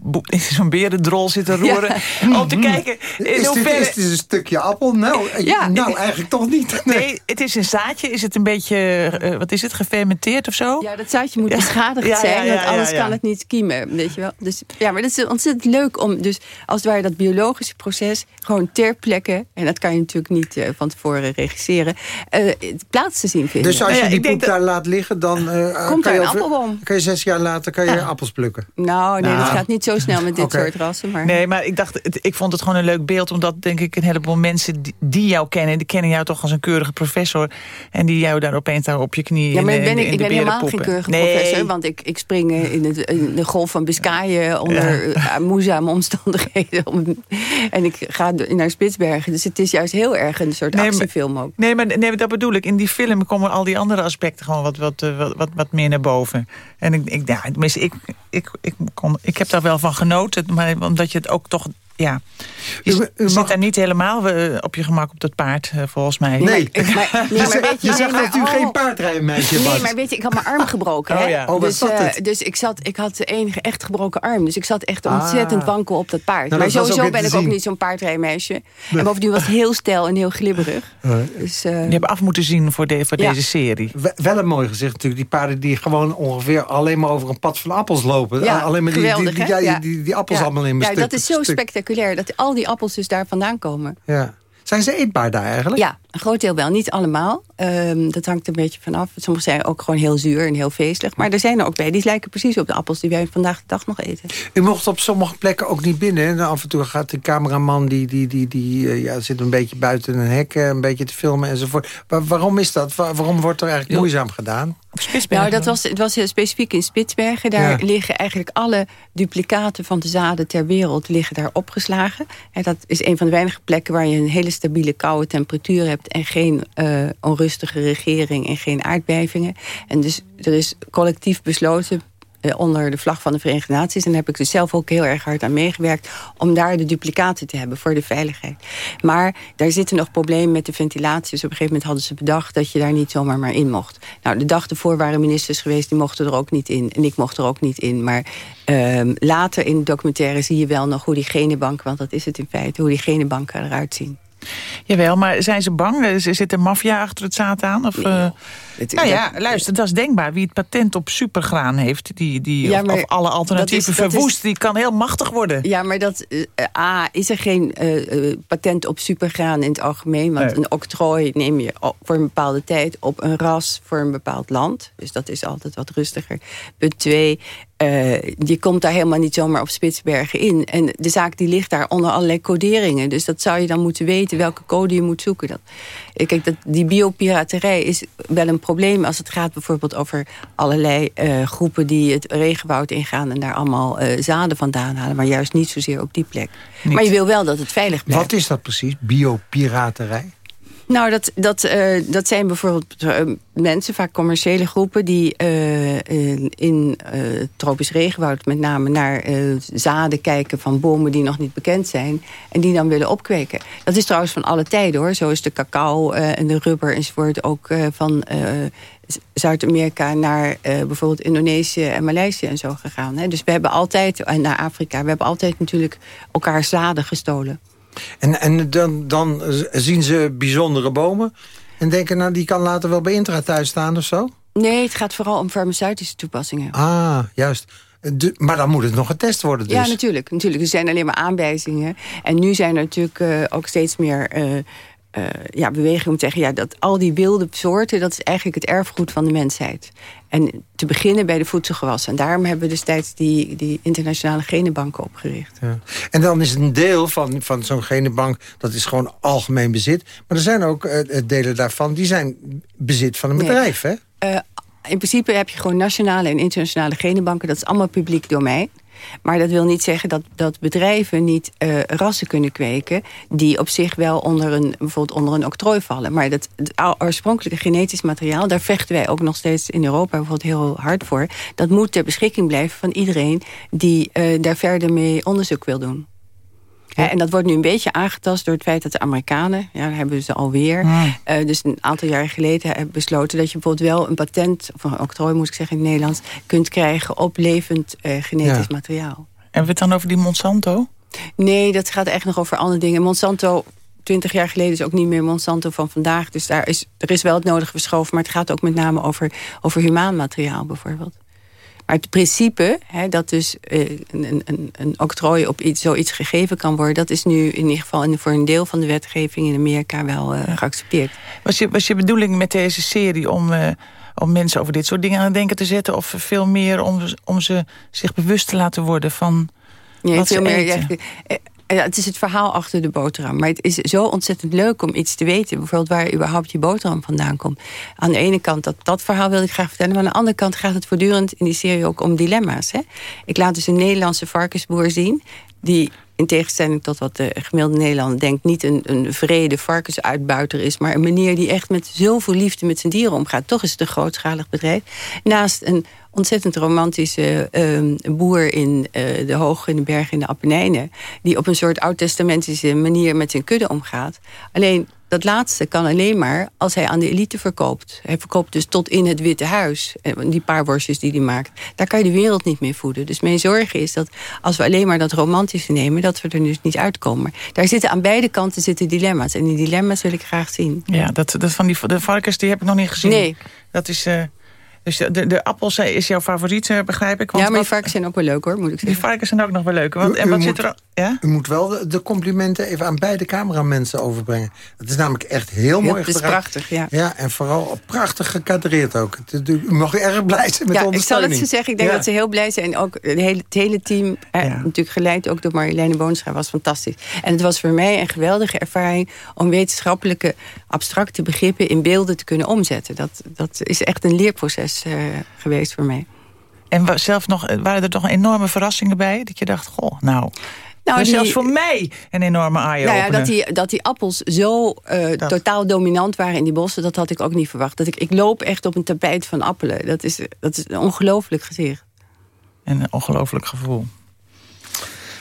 beren zo'n berendrol zitten roeren. Ja. Om te kijken in is hoeverre... Dit, is dit een stukje appel? Nou, ja. nou eigenlijk toch niet. Nee. nee. het is een zaadje. Is het een beetje, uh, wat is het, gefermenteerd of zo? Ja, dat zaadje moet beschadigd ja. zijn. want anders kan het niet kiemen. Weet je wel? Dus, ja, maar dat is ontzettend leuk om dus als het ware dat biologische proces gewoon ter plekke, en dat kan je natuurlijk niet uh, van tevoren regisseren, uh, plaats te zien vinden. Dus als je die poep daar laat liggen, dan Komt kan, je een over, appelboom. kan je zes jaar later kan je appels plukken? Nou, nee, nou. dat gaat niet zo zo snel met dit soort rassen. Maar... Nee, maar ik dacht, ik vond het gewoon een leuk beeld... omdat denk ik een heleboel mensen die, die jou kennen... die kennen jou toch als een keurige professor... en die jou daar opeens daar op je knie Ja, maar in, ben ik, in ik de ben helemaal geen keurige Nee. professor... want ik, ik spring eh, in, het, in de golf van Biscayen... onder ja. moeizame omstandigheden. Om- en ik ga naar Spitsbergen. Dus het is juist heel erg een soort Nee, maar- actiefilm ook. Nee, maar nee, dat bedoel ik. In die film komen al die andere aspecten gewoon wat, wat, eh, wat, wat, wat meer naar boven. En ik, ik, ja, tenminste, ik, ik, ik, kon, ik heb daar wel van genoten. Maar omdat je het ook toch... Ja, je, je zit daar niet helemaal eh, op je gemak op dat paard, eh, volgens mij. Nee. Ik- maar, nee, maar weet je, je nee, zegt dat u oh. geen paardrijmeisje Nee, was. maar weet je, ik had mijn arm gebroken. Oh, hè? ja. Oh, wat dus, was eh, het? dus ik, zat, ik had de enige echt gebroken arm. Dus ik zat echt Ah. ontzettend wankel op dat paard. Nou, maar dat sowieso ben ik ook niet zo'n paardrijmeisje. En bovendien was het heel stijl en heel glibberig. Dus, eh, Je hebt af moeten zien voor, de, voor Ja. deze serie. We- Wel een mooi gezicht natuurlijk. Die paarden die gewoon ongeveer alleen maar over een pad van appels lopen. ja, alleen maar die, geweldig, die, die, hè? ja, Ja. die, die, die appels Ja. allemaal in mijn Ja, dat is zo stuk. Spectaculair. Dat al die appels dus daar vandaan komen. Ja. Zijn ze eetbaar daar eigenlijk? Ja, een groot deel wel. Niet allemaal. Ehm, dat hangt een beetje vanaf. Sommige zijn ook gewoon heel zuur en heel feestelijk. Maar er zijn er ook bij. Die lijken precies op de appels die wij vandaag de dag nog eten. U mocht op sommige plekken ook niet binnen. En af en toe gaat de cameraman die, die, die, die eh, ja, zit een beetje buiten een hek... eh, een beetje te filmen enzovoort. Wa- waarom is dat? Wa- waarom wordt er eigenlijk moeizaam gedaan? Nou, dat was, het was heel specifiek in Spitsbergen. Daar Ja. liggen eigenlijk alle duplicaten van de zaden ter wereld liggen daar opgeslagen. En dat is een van de weinige plekken waar je een hele stabiele koude temperatuur hebt... en geen eh, onrustige regering en geen aardbevingen. En dus er is collectief besloten eh, onder de vlag van de Verenigde Naties... en daar heb ik dus zelf ook heel erg hard aan meegewerkt... om daar de duplicaten te hebben voor de veiligheid. Maar daar zitten nog problemen met de ventilatie. Dus op een gegeven moment hadden ze bedacht... dat je daar niet zomaar maar in mocht. Nou, de dag ervoor waren ministers geweest... die mochten er ook niet in. En ik mocht er ook niet in. Maar ehm, later in de documentaire zie je wel nog hoe die genenbanken... want dat is het in feite, hoe die genenbanken eruit zien. Jawel, maar zijn ze bang? Eh, Zit er maffia achter het zaad aan? Of, eh, Het- nou ja, dat- luister, dat is denkbaar. Wie het patent op supergraan heeft, die, die, Ja, of, maar of alle alternatieven is- verwoest... is- die kan heel machtig worden. Ja, maar dat, eh, A, is er geen eh, eh, patent op supergraan in het algemeen. Want Nee. een octrooi neem je voor een bepaalde tijd op een ras voor een bepaald land. Dus dat is altijd wat rustiger. Punt twee, eh, je komt daar helemaal niet zomaar op Spitsbergen in. En de zaak die ligt daar onder allerlei coderingen. Dus dat zou je dan moeten weten welke code je moet zoeken. Dat, eh, kijk, dat, die biopiraterij is wel een probleem als het gaat bijvoorbeeld over allerlei eh, groepen die het regenwoud ingaan en daar allemaal zaden vandaan halen, maar juist niet zozeer op die plek. Maar je wil wel dat het veilig blijft. Wat is dat precies? Biopiraterij? Nou, dat, dat, eh, dat zijn bijvoorbeeld eh, mensen, vaak commerciële groepen... die eh, in, tropisch regenwoud met name naar zaden kijken... van bomen die nog niet bekend zijn en die dan willen opkweken. Dat is trouwens van alle tijden, hoor. Zo is de cacao en de rubber enzovoort ook van... Zuid-Amerika naar bijvoorbeeld Indonesië en Maleisië en zo gegaan. Hè. Dus we hebben altijd, en naar Afrika, we hebben altijd natuurlijk elkaar zaden gestolen. En, en dan, dan zien ze bijzondere bomen... en denken, nou, die kan later wel bij Intra thuis staan of zo? Nee, het gaat vooral om farmaceutische toepassingen. Ah, juist. De- maar dan moet het nog getest worden dus. Ja, natuurlijk, natuurlijk. Er zijn alleen maar aanwijzingen. En nu zijn er natuurlijk eh, ook steeds meer eh, eh, ja, bewegingen om te zeggen... Ja, dat al die wilde soorten, dat is eigenlijk het erfgoed van de mensheid. En te beginnen bij de voedselgewassen. En daarom hebben we destijds die, die internationale genenbanken opgericht. Ja. En dan is een deel van, van zo'n genenbank, dat is gewoon algemeen bezit. Maar er zijn ook eh, delen daarvan, die zijn bezit van een Nee. bedrijf, hè? Eh, in principe heb je gewoon nationale en internationale genenbanken. Dat is allemaal publiek domein. Maar dat wil niet zeggen dat, dat bedrijven niet eh, rassen kunnen kweken... die op zich wel onder een, bijvoorbeeld onder een octrooi vallen. Maar dat, het oorspronkelijke genetisch materiaal... daar vechten wij ook nog steeds in Europa bijvoorbeeld heel hard voor. Dat moet ter beschikking blijven van iedereen... die eh, daar verder mee onderzoek wil doen. En dat wordt nu een beetje aangetast door het feit dat de Amerikanen... ja, dat hebben ze alweer... Hmm. eh, dus een aantal jaar geleden hebben besloten... dat je bijvoorbeeld wel een patent, of een octrooi moet ik zeggen in het Nederlands... kunt krijgen op levend eh, genetisch Ja. materiaal. Hebben we het dan over die Monsanto? Nee, dat gaat echt nog over andere dingen. Monsanto, twintig jaar geleden is ook niet meer Monsanto van vandaag. Dus daar is, er is wel het nodige verschoven. Maar het gaat ook met name over, over humaan materiaal bijvoorbeeld. Maar het principe, hè, dat dus eh, een, een, een octrooi op iets, zoiets gegeven kan worden... dat is nu in ieder geval voor een deel van de wetgeving in Amerika wel eh, geaccepteerd. Was je, was je bedoeling met deze serie om, eh, om mensen over dit soort dingen aan het denken te zetten... of veel meer om, om ze zich bewust te laten worden van Nee, wat veel ze meer. Ja, het is het verhaal achter de boterham. Maar het is zo ontzettend leuk om iets te weten. Bijvoorbeeld waar überhaupt je boterham vandaan komt. Aan de ene kant, dat, dat verhaal wil ik graag vertellen. Maar aan de andere kant gaat het voortdurend in die serie ook om dilemma's. Hè? Ik laat dus een Nederlandse varkensboer zien... die in tegenstelling tot wat de gemiddelde Nederlander denkt... niet een, een vrede varkensuitbuiter is... maar een meneer die echt met zoveel liefde met zijn dieren omgaat. Toch is het een grootschalig bedrijf. Naast een ontzettend romantische uh, boer in uh, de hoge in de bergen in de Appenijnen... die op een soort oud-testamentische manier met zijn kudde omgaat. Alleen dat laatste kan alleen maar als hij aan de elite verkoopt. Hij verkoopt dus tot in het Witte Huis. Die paar worstjes die hij maakt. Daar kan je de wereld niet mee voeden. Dus mijn zorg is dat als we alleen maar dat romantische nemen... dat we er dus niet uitkomen. Daar zitten aan beide kanten zitten dilemma's. En die dilemma's wil ik graag zien. Ja, dat, dat van die de varkens die heb ik nog niet gezien. Nee. Dat is... Uh... Dus de, de appels is jouw favoriet, begrijp ik? Want ja, maar die varkens zijn ook wel leuk hoor, moet ik zeggen. Die varkens zijn ook nog wel leuk. Want, en wat moet, zit er... Ja? U moet wel de, de, complimenten even aan beide cameramensen overbrengen. Het is namelijk echt heel mooi Het is gedraaid. prachtig, ja. Ja, en vooral prachtig gekadreerd ook. Het, u mag erg blij zijn met ja, de ik zal het ondersteuning. ze zeggen. Ik denk Ja. dat ze heel blij zijn. En ook het hele, het hele team, eh, natuurlijk geleid ook door Marjoleine Boonscha, was fantastisch. En het was voor mij een geweldige ervaring... om wetenschappelijke, abstracte begrippen in beelden te kunnen omzetten. Dat, dat is echt een leerproces eh, geweest voor mij. En zelf nog, waren er toch enorme verrassingen bij? Dat je dacht, goh, nou... Nou, die- zelfs voor mij een enorme eye Nou ja, dat die, dat die appels zo eh, totaal dominant waren in die bossen... dat had ik ook niet verwacht. Dat ik, ik loop echt op een tapijt van appelen. Dat is, dat is een ongelooflijk gezicht. En een ongelooflijk gevoel.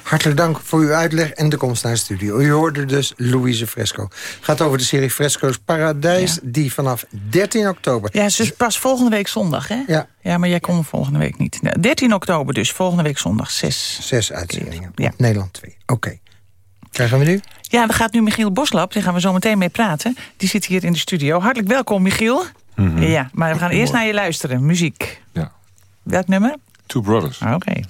Hartelijk dank voor uw uitleg en de komst naar de studio. U hoorde dus Louise Fresco. Het gaat over de serie Fresco's Paradijs... die vanaf 13 oktober... Ja, dus pas volgende week zondag, hè? Ja. Ja, maar jij komt volgende week niet. Nou, 13 oktober dus, volgende week zondag, 6. Zes uitzendingen. Ja. Nederland 2. Oké. Krijgen we nu? Ja, dan gaat nu Michiel Boslap, daar gaan we zo meteen mee praten. Die zit hier in de studio. Hartelijk welkom, Michiel. Ja, maar we gaan eerst naar je luisteren. Muziek. Ja. Welk nummer? Two Brothers. Ah, Oké.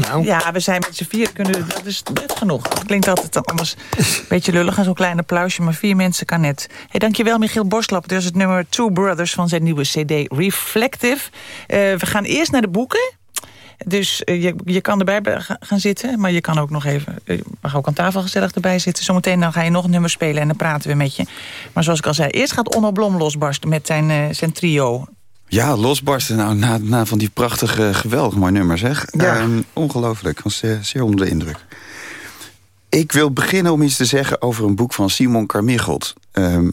Nou. Ja, we zijn met z'n vier. Kunnen, dat is net genoeg. Dat klinkt altijd anders een beetje lullig. Zo'n klein applausje, maar vier mensen kan net. Hey, dankjewel Michiel Borslap. Is het nummer Two Brothers van zijn nieuwe cd Reflective. Uh, we gaan eerst naar de boeken. Dus uh, je, je kan erbij gaan zitten, maar je kan ook nog even... Je mag ook aan tafel gezellig erbij zitten. Zometeen dan ga je nog een nummer spelen en dan praten we met je. Maar zoals ik al zei, eerst gaat Onno Blom losbarsten met zijn, zijn trio. Ja, losbarsten. Nou, na, na van die prachtige, geweldig mooi nummer, zeg. Ja. Um, ongelooflijk. Ik was zeer, zeer onder de indruk. Ik wil beginnen om iets te zeggen over een boek van Simon Carmichelt. Um,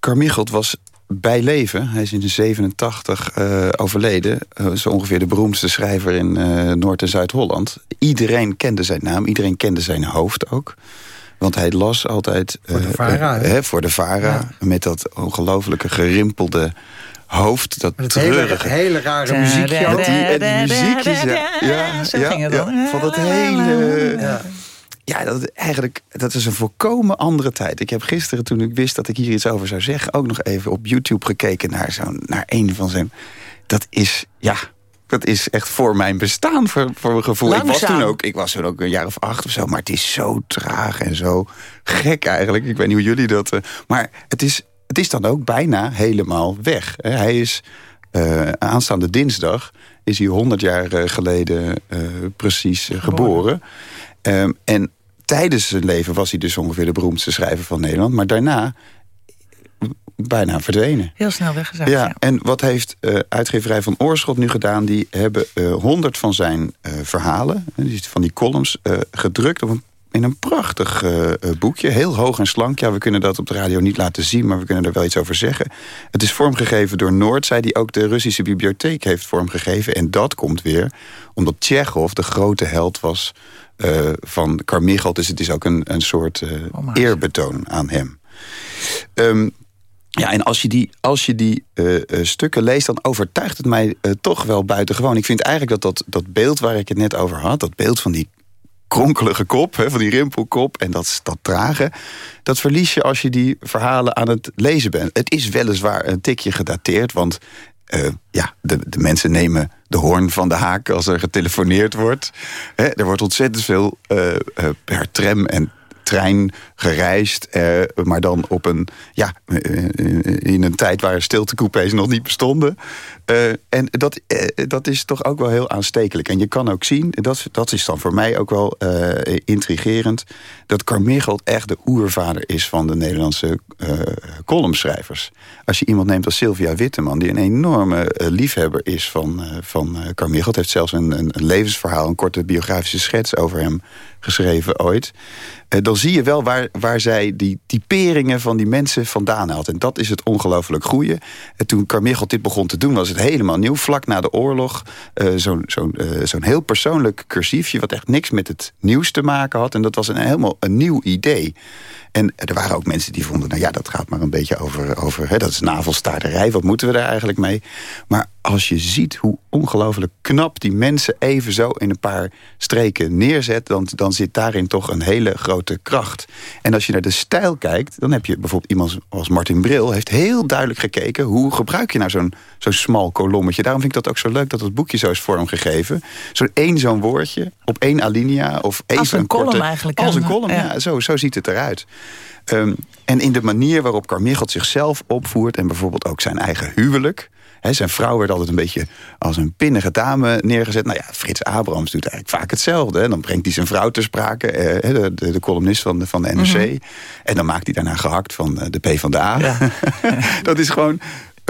Carmichelt was bij leven. Hij is in de 87 uh, overleden. Uh, zo ongeveer de beroemdste schrijver in uh, Noord- en Zuid-Holland. Iedereen kende zijn naam. Iedereen kende zijn hoofd ook. Want hij las altijd... Voor de VARA. Hè, voor de VARA. Ja. Met dat ongelofelijke gerimpelde hoofd. Dat treurige... hele, hele rare muziekje. Dat die, en die muziekjes, ja. ja, Zo ging het dan. Ja, van dat hele... Ja. Ja, dat, eigenlijk, dat is een volkomen andere tijd. Ik heb gisteren, toen ik wist dat ik hier iets over zou zeggen... ook nog even op YouTube gekeken naar, zo'n naar een van zijn... Dat is, ja, dat is echt voor mijn bestaan, voor, voor mijn gevoel. Ik was, toen ook, ik was toen ook een jaar of acht of zo... maar het is zo traag en zo gek eigenlijk. Ik weet niet hoe jullie dat... Uh, maar het is, het is dan ook bijna helemaal weg. Hij is uh, aanstaande dinsdag... is hij 100 jaar uh, geleden precies geboren... Um, en tijdens zijn leven was hij dus ongeveer de beroemdste schrijver van Nederland. Maar daarna bijna verdwenen. Heel snel weggezakt, ja, ja. En wat heeft uh, uitgeverij van Oorschot nu gedaan? Die hebben honderd uh, van zijn uh, verhalen, van die columns, gedrukt op een, in een prachtig boekje. Heel hoog en slank. Ja, we kunnen dat op de radio niet laten zien, maar we kunnen er wel iets over zeggen. Het is vormgegeven door Noordzij, die ook de Russische bibliotheek heeft vormgegeven. En dat komt weer omdat Tsjechov de grote held was uh, van Carmichael. Dus het is ook een, een soort uh, oh, eerbetoon aan hem. Um, ja, en als je die, als je die uh, stukken leest, dan overtuigt het mij toch wel buitengewoon. Ik vind eigenlijk dat, dat dat beeld waar ik het net over had... dat beeld van die kronkelige kop, hè, van die rimpelkop en dat, dat trage... dat verlies je als je die verhalen aan het lezen bent. Het is weliswaar een tikje gedateerd, want... Uh, ja, de, de mensen nemen de hoorn van de haak als er getelefoneerd wordt. Er wordt ontzettend veel uh, per tram en trein gereisd. Uh, maar dan op een, ja, in een tijd waar stiltecoupés nog niet bestonden. Uh, en dat, dat is toch ook wel heel aanstekelijk. En je kan ook zien, dat, dat is dan voor mij ook wel intrigerend... dat Carmichael echt de oervader is van de Nederlandse columnschrijvers. Als je iemand neemt als Sylvia Witteman... die een enorme liefhebber is van, van heeft zelfs een, een, een levensverhaal, een korte biografische schets over hem geschreven ooit... dan zie je wel waar, waar zij die typeringen van die mensen vandaan had. En dat is het ongelooflijk goede. En toen Carmichael dit begon te doen, was het helemaal nieuw. Vlak na de oorlog. Uh, Zo'n zo uh, zo heel persoonlijk cursiefje... wat echt niks met het nieuws te maken had. En dat was een helemaal een nieuw idee. En er waren ook mensen die vonden... nou ja, dat gaat maar een beetje over... over hè, dat is navelstaarderij, wat moeten we daar eigenlijk mee? Maar als je ziet hoe ongelooflijk knap die mensen... even zo in een paar streken neerzet... Dan, dan zit daarin toch een hele grote kracht. En als je naar de stijl kijkt... dan heb je bijvoorbeeld iemand als Martin Bril... heeft heel duidelijk gekeken... hoe gebruik je nou zo'n zo'n smal kolommetje. Daarom vind ik dat ook zo leuk dat het boekje zo is vormgegeven. Zo'n één zo'n woordje op één alinea... of even als een, een column korte, eigenlijk. Als een column, ja. ja zo, zo ziet het eruit. Um, en in de manier waarop Carmichael zichzelf opvoert... en bijvoorbeeld ook zijn eigen huwelijk... He, zijn vrouw werd altijd een beetje als een pinnige dame neergezet. Nou ja, Frits Abrams doet eigenlijk vaak hetzelfde. Hè. Dan brengt hij zijn vrouw ter sprake, eh, de, de, de, columnist van de, van de NRC. Mm -hmm. En dan maakt hij daarna gehakt van de PvdA. Ja. dat is gewoon...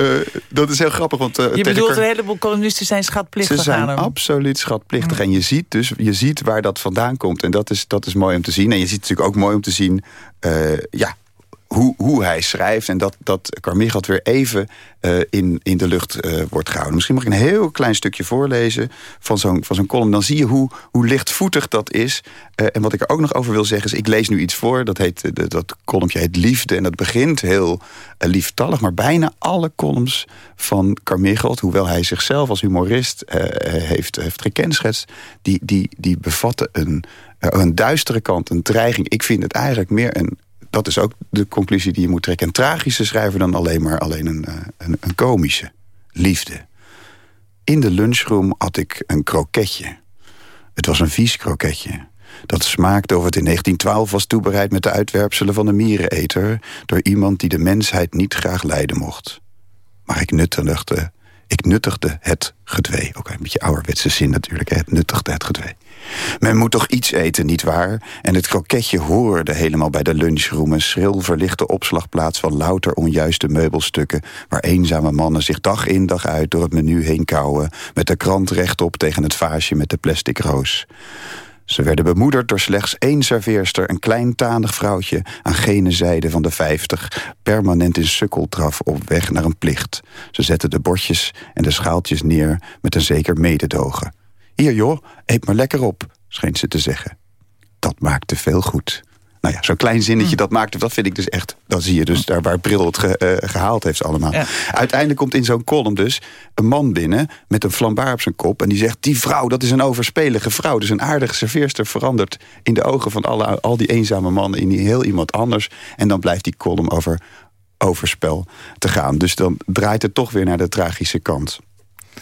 Uh, dat is heel grappig. Want, uh, je bedoelt een heleboel columnisten zijn schatplichtig Ze zijn absoluut schatplichtig. Mm. En je ziet dus je ziet waar dat vandaan komt. En dat is, dat is mooi om te zien. En je ziet natuurlijk ook mooi om te zien... Uh, ja, hoe, hoe hij schrijft en dat, dat Carmichael weer even uh, in, in de lucht uh, wordt gehouden. Misschien mag ik een heel klein stukje voorlezen van zo'n zo'n column. Dan zie je hoe, hoe lichtvoetig dat is. Uh, en wat ik er ook nog over wil zeggen is... ik lees nu iets voor, dat, heet, de, dat columnje heet Liefde... en dat begint heel lieftallig. Maar bijna alle columns van Carmichael... hoewel hij zichzelf als humorist heeft, heeft gekenschetst... die, die, die bevatten een, een duistere kant, een dreiging. Ik vind het eigenlijk meer een dat is ook de conclusie die je moet trekken. Een tragische schrijver dan alleen maar alleen een, een, een komische. Liefde. In de lunchroom had ik een kroketje. Het was een vies kroketje. Dat smaakte of het in 1912 was toebereid met de uitwerpselen van een miereneter... door iemand die de mensheid niet graag lijden mocht. Maar ik nuttigde, ik nuttigde het gedwee. Ook een beetje ouderwetse zin natuurlijk, het nuttigde het gedwee. Men moet toch iets eten, nietwaar? En het kroketje hoorde helemaal bij de lunchroom... een schril verlichte opslagplaats van louter onjuiste meubelstukken... waar eenzame mannen zich dag in dag uit door het menu heen kouwen... met de krant rechtop tegen het vaasje met de plastic roos. Ze werden bemoederd door slechts één serveerster... een klein tanig vrouwtje aan gene zijde van de vijftig... permanent in sukkeldraf op weg naar een plicht. Ze zetten de bordjes en de schaaltjes neer met een zeker mededogen. Hier joh, eet maar lekker op, scheen ze te zeggen. Dat maakte veel goed. Nou ja, zo'n klein zinnetje, dat maakte, dat vind ik dus echt... dan zie je dus daar waar Bril het ge, uh, gehaald heeft allemaal. Uiteindelijk komt in zo'n column dus een man binnen... met een flambaar op zijn kop en die zegt... die vrouw, dat is een overspelige vrouw. Dus een aardige serveerster verandert in de ogen van alle, al die eenzame mannen... in heel iemand anders. En dan blijft die column over overspel te gaan. Dus dan draait het toch weer naar de tragische kant.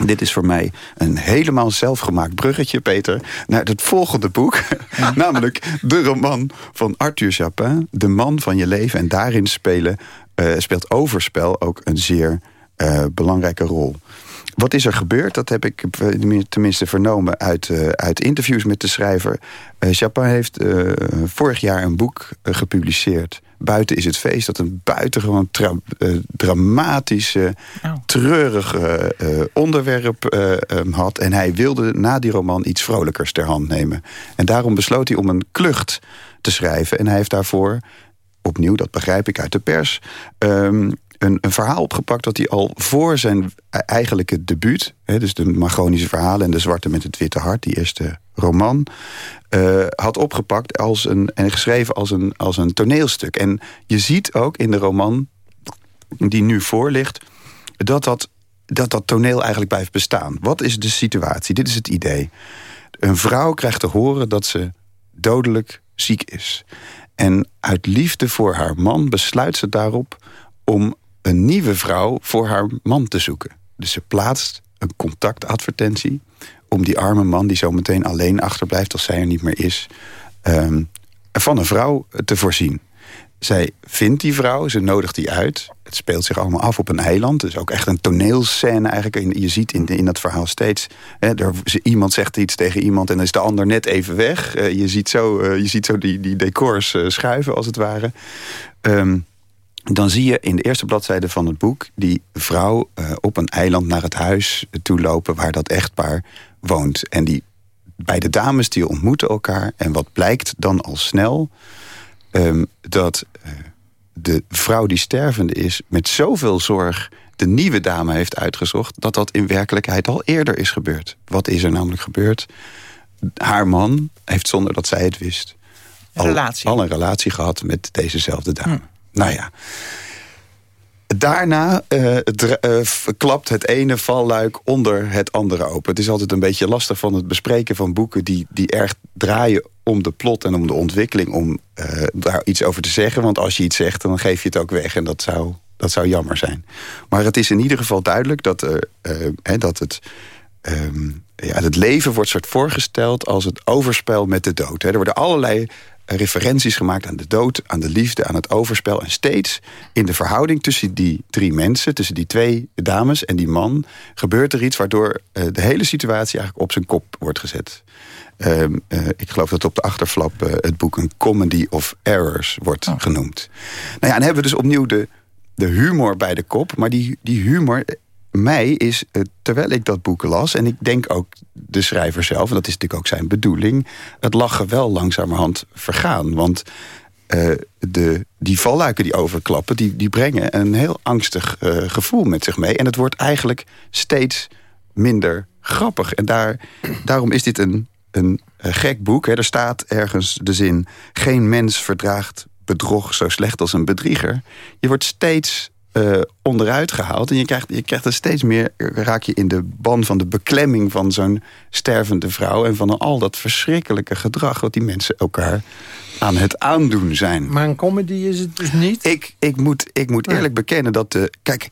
Dit is voor mij een helemaal zelfgemaakt bruggetje, Peter... naar het volgende boek. Namelijk de roman van Arthur Chapin... De man van je leven. En daarin spelen, uh, speelt overspel ook een zeer uh, belangrijke rol. Wat is er gebeurd? Dat heb ik tenminste vernomen uit, uh, uit interviews met de schrijver. Chapin heeft vorig jaar een boek gepubliceerd... Buiten is het feest dat een buitengewoon tra uh, dramatisch, uh, oh. treurig uh, onderwerp um, had. En hij wilde na die roman iets vrolijkers ter hand nemen. En daarom besloot hij om een klucht te schrijven. En hij heeft daarvoor, opnieuw, dat begrijp ik uit de pers... Um, een, een, verhaal opgepakt dat hij al voor zijn eigenlijke debuut... Hè, dus de Magonische verhalen en de Zwarte met het Witte Hart... die eerste roman, uh, had opgepakt als een, en geschreven als een, als een toneelstuk. En je ziet ook in de roman die nu voor ligt... dat dat, dat dat toneel eigenlijk blijft bestaan. Wat is de situatie? Dit is het idee. Een vrouw krijgt te horen dat ze dodelijk ziek is. En uit liefde voor haar man besluit ze daarop... om een nieuwe vrouw voor haar man te zoeken. Dus ze plaatst een contactadvertentie om die arme man die zo meteen alleen achterblijft als zij er niet meer is, um, van een vrouw te voorzien. Zij vindt die vrouw, ze nodigt die uit. Het speelt zich allemaal af op een eiland. Dus ook echt een toneelscène eigenlijk. Je ziet in, in dat verhaal steeds... Hè, iemand zegt iets tegen iemand en dan is de ander net even weg. Uh, je ziet zo, uh, je ziet zo die, die decors uh, schuiven als het ware. Um, dan zie je in de eerste bladzijde van het boek... die vrouw uh, op een eiland naar het huis toe lopen... waar dat echtpaar woont. En die beide dames die ontmoeten elkaar. En wat blijkt dan al snel... Um, dat uh, de vrouw die stervende is met zoveel zorg... de nieuwe dame heeft uitgezocht... dat dat in werkelijkheid al eerder is gebeurd. Wat is er namelijk gebeurd? Haar man heeft zonder dat zij het wist... Al, relatie. al een relatie gehad met dezezelfde dame. Hm. Nou ja. Daarna uh, uh, klapt het ene valluik onder het andere open. Het is altijd een beetje lastig van het bespreken van boeken... die, die erg draaien om de plot en om de ontwikkeling... om uh, daar iets over te zeggen. Want als je iets zegt, dan geef je het ook weg. En dat zou, dat zou jammer zijn. Maar het is in ieder geval duidelijk dat, hè, dat het... Um, ja, het leven wordt soort voorgesteld als het overspel met de dood. Hè. Er worden allerlei referenties gemaakt aan de dood, aan de liefde, aan het overspel. En steeds in de verhouding tussen die drie mensen, tussen die twee dames en die man, gebeurt er iets waardoor uh, de hele situatie eigenlijk op zijn kop wordt gezet. Uh, uh, ik geloof dat op de achterflap uh, het boek een comedy of errors wordt oh. genoemd. Nou ja, en hebben we dus opnieuw de, de humor bij de kop. Maar die, die humor mij is, uh, terwijl ik dat boek las... en ik denk ook de schrijver zelf, en dat is natuurlijk ook zijn bedoeling... het lachen wel langzamerhand vergaan. Want uh, de, die valluiken die overklappen, die, die brengen een heel angstig uh, gevoel met zich mee. En het wordt eigenlijk steeds minder grappig. En daar, daarom is dit een, een, een gek boek. Hè. Er staat ergens de zin... geen mens verdraagt bedrog zo slecht als een bedrieger. Je wordt steeds uh, onderuit gehaald. En je krijgt, je krijgt er steeds meer, raak je in de ban van de beklemming van zo'n stervende vrouw. En van al dat verschrikkelijke gedrag wat die mensen elkaar aan het aandoen zijn. Maar een comedy is het dus niet? Ik, ik moet, ik moet eerlijk bekennen dat de. Kijk,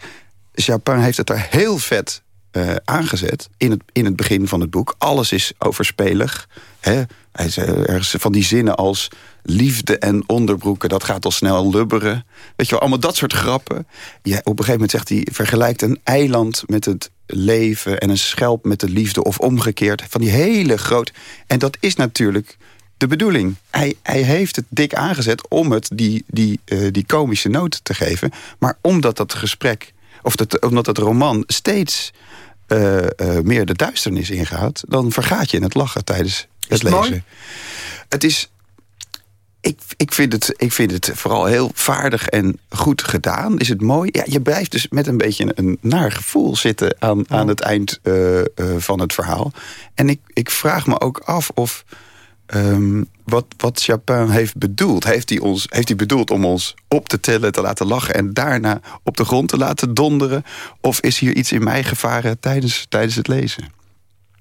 Japan heeft het er heel vet uh, aangezet in het, in het begin van het boek. Alles is overspelig. Hè? Hij zei ergens van die zinnen als liefde en onderbroeken, dat gaat al snel lubberen. Weet je wel, allemaal dat soort grappen. Ja, op een gegeven moment zegt hij, vergelijkt een eiland met het leven... en een schelp met de liefde, of omgekeerd. Van die hele groot... En dat is natuurlijk de bedoeling. Hij, hij heeft het dik aangezet om het die, die, uh, die komische noot te geven. Maar omdat dat gesprek, of dat, omdat dat roman steeds uh, uh, meer de duisternis ingaat... dan vergaat je in het lachen tijdens het lezen. Mooi? Het is... Ik, ik, vind het, ik vind het vooral heel vaardig en goed gedaan. Is het mooi? Ja, je blijft dus met een beetje een naar gevoel zitten... aan, aan het eind uh, van het verhaal. En ik, ik vraag me ook af of... Um, wat, wat Chapin heeft bedoeld. Heeft hij, ons, heeft hij bedoeld om ons op te tellen, te laten lachen... en daarna op de grond te laten donderen? Of is hier iets in mij gevaren tijdens, tijdens het lezen?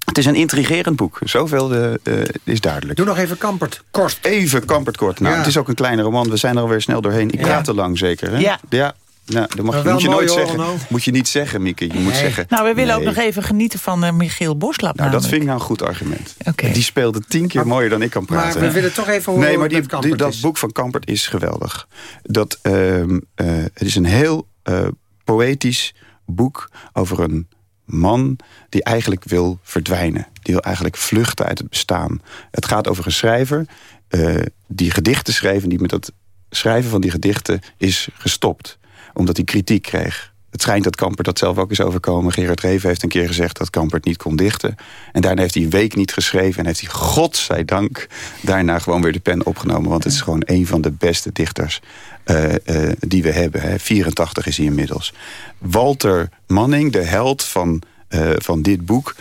Het is een intrigerend boek. Zoveel uh, uh, is duidelijk. Doe nog even Kampert kort. Even Kampert kort. Nou, ja. Het is ook een kleine roman. We zijn er alweer snel doorheen. Ik praat ja. te lang zeker. Hè? Ja. ja. Nou, dat mag, moet je nooit hoor, zeggen. Moet je niet zeggen, Mieke. Je nee. moet zeggen. Nou, we willen nee. ook nog even genieten van uh, Michiel Boslap. Nou, namelijk. dat vind ik nou een goed argument. Okay. Die speelde tien keer maar, mooier dan ik kan praten. Maar we willen toch even horen Nee, maar die, die, dat is. boek van Kampert is geweldig. Dat, uh, uh, het is een heel uh, poëtisch boek over een man die eigenlijk wil verdwijnen. Die wil eigenlijk vluchten uit het bestaan. Het gaat over een schrijver uh, die gedichten schreef... en die met dat schrijven van die gedichten is gestopt. Omdat hij kritiek kreeg. Het schijnt dat Kampert dat zelf ook is overkomen. Gerard Reven heeft een keer gezegd dat Kampert niet kon dichten. En daarna heeft hij een week niet geschreven... en heeft hij, godzijdank, daarna gewoon weer de pen opgenomen. Want het is gewoon een van de beste dichters uh, uh, die we hebben. Hè. 84 is hij inmiddels. Walter Manning, de held van, uh, van dit boek...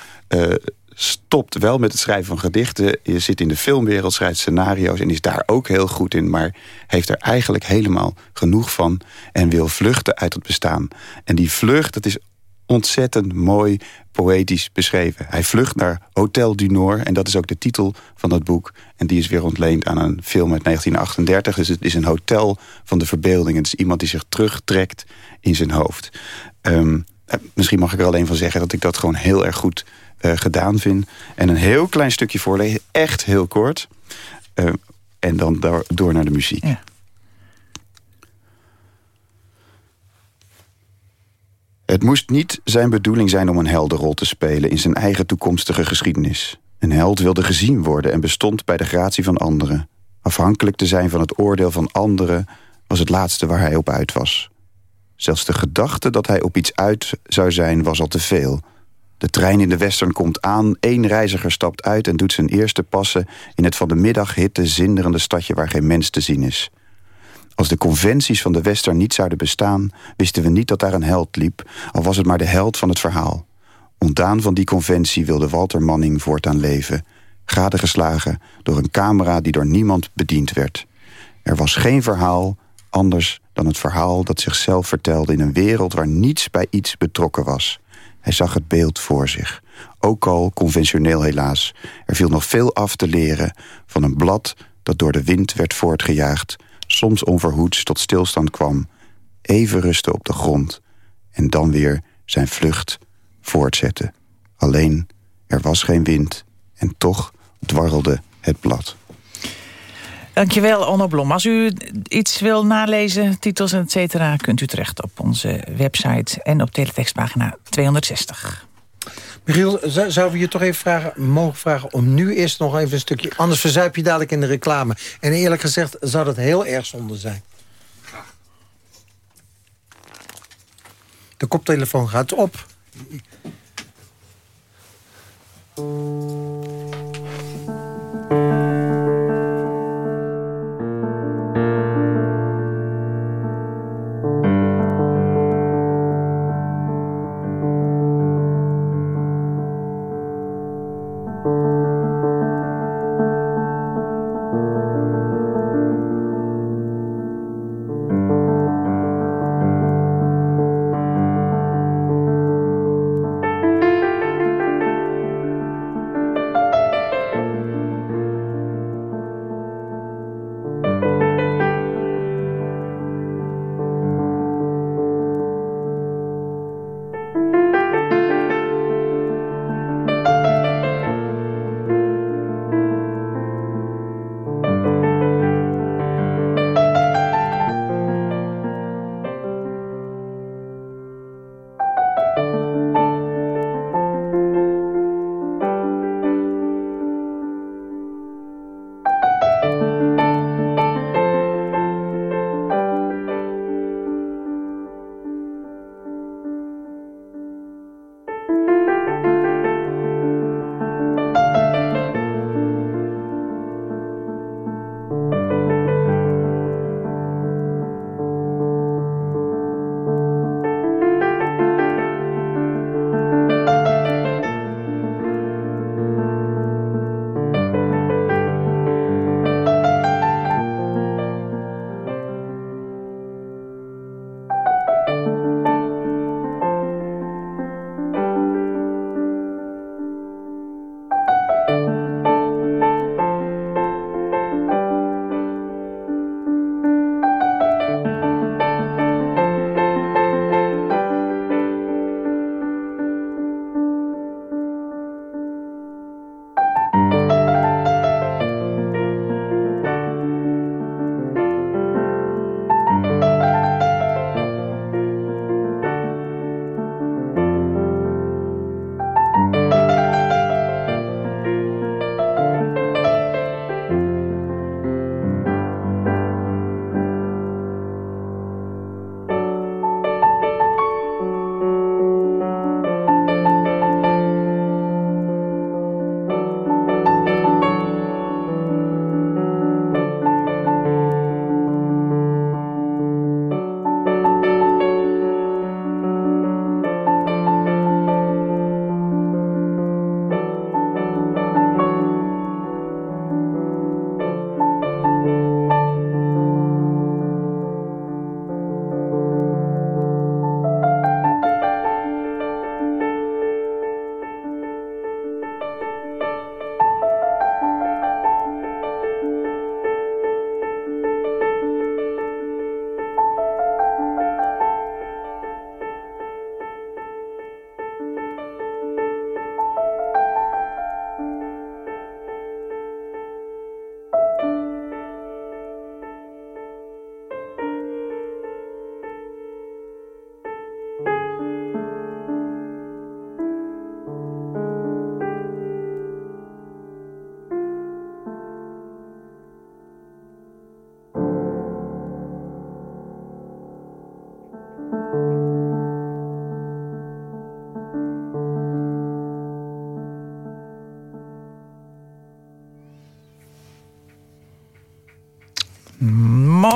stopt wel met het schrijven van gedichten. Je zit in de filmwereld, schrijft scenario's... en is daar ook heel goed in... maar heeft er eigenlijk helemaal genoeg van... en wil vluchten uit het bestaan. En die vlucht, dat is ontzettend mooi poëtisch beschreven. Hij vlucht naar Hotel du Nord... en dat is ook de titel van dat boek. En die is weer ontleend aan een film uit 1938. Dus het is een hotel van de verbeelding. Het is iemand die zich terugtrekt in zijn hoofd. Um, misschien mag ik er alleen van zeggen... dat ik dat gewoon heel erg goed gedaan vind. En een heel klein stukje voorlezen, echt heel kort. Uh, en dan door, door naar de muziek. Ja. Het moest niet zijn bedoeling zijn om een heldenrol te spelen... in zijn eigen toekomstige geschiedenis. Een held wilde gezien worden en bestond bij de gratie van anderen. Afhankelijk te zijn van het oordeel van anderen... was het laatste waar hij op uit was. Zelfs de gedachte dat hij op iets uit zou zijn was al te veel... De trein in de Western komt aan, één reiziger stapt uit... en doet zijn eerste passen in het van de middag hitte zinderende stadje... waar geen mens te zien is. Als de conventies van de Western niet zouden bestaan... wisten we niet dat daar een held liep, al was het maar de held van het verhaal. Ontdaan van die conventie wilde Walter Manning voortaan leven... gadegeslagen door een camera die door niemand bediend werd. Er was geen verhaal anders dan het verhaal dat zichzelf vertelde... in een wereld waar niets bij iets betrokken was... Hij zag het beeld voor zich. Ook al conventioneel helaas. Er viel nog veel af te leren van een blad dat door de wind werd voortgejaagd... soms onverhoeds tot stilstand kwam... even rusten op de grond... en dan weer zijn vlucht voortzetten. Alleen, er was geen wind en toch dwarrelde het blad. Dankjewel, Onno Blom. Als u iets wil nalezen, titels en et cetera... kunt u terecht op onze website en op teletextpagina 260. Michiel, zouden we je toch even vragen, mogen vragen om nu eerst nog even een stukje... anders verzuip je dadelijk in de reclame. En eerlijk gezegd zou dat heel erg zonde zijn. De koptelefoon gaat op.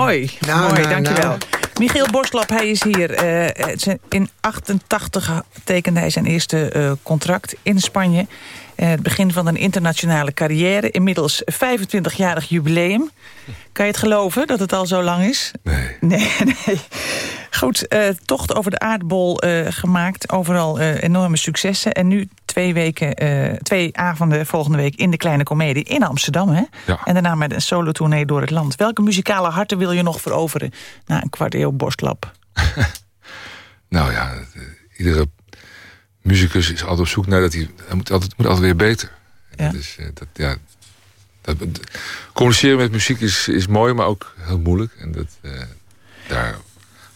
Mooi, Nou, mooi, nou, dankjewel. nou. Michiel Borstlap, hij is hier. Eh, in 88 tekende hij zijn eerste eh, contract in Spanje. Eh, het begin van een internationale carrière. Inmiddels 25-jarig jubileum. Kan je het geloven dat het al zo lang is? Nee. Nee, nee. Goed, eh, tocht over de aardbol eh, gemaakt. Overal eh, enorme successen. En nu twee, weken, eh, twee avonden volgende week in de Kleine Comedie in Amsterdam. Hè? Ja. En daarna met een solotournee door het land. Welke muzikale harten wil je nog veroveren na een kwart eeuw borstlap? Nou ja, eh, iedere muzikus is altijd op zoek naar dat hij... Hij moet altijd, moet altijd weer beter. Is, eh, dat, ja, dat, communiceren met muziek is, is mooi, maar ook heel moeilijk. En dat, daar,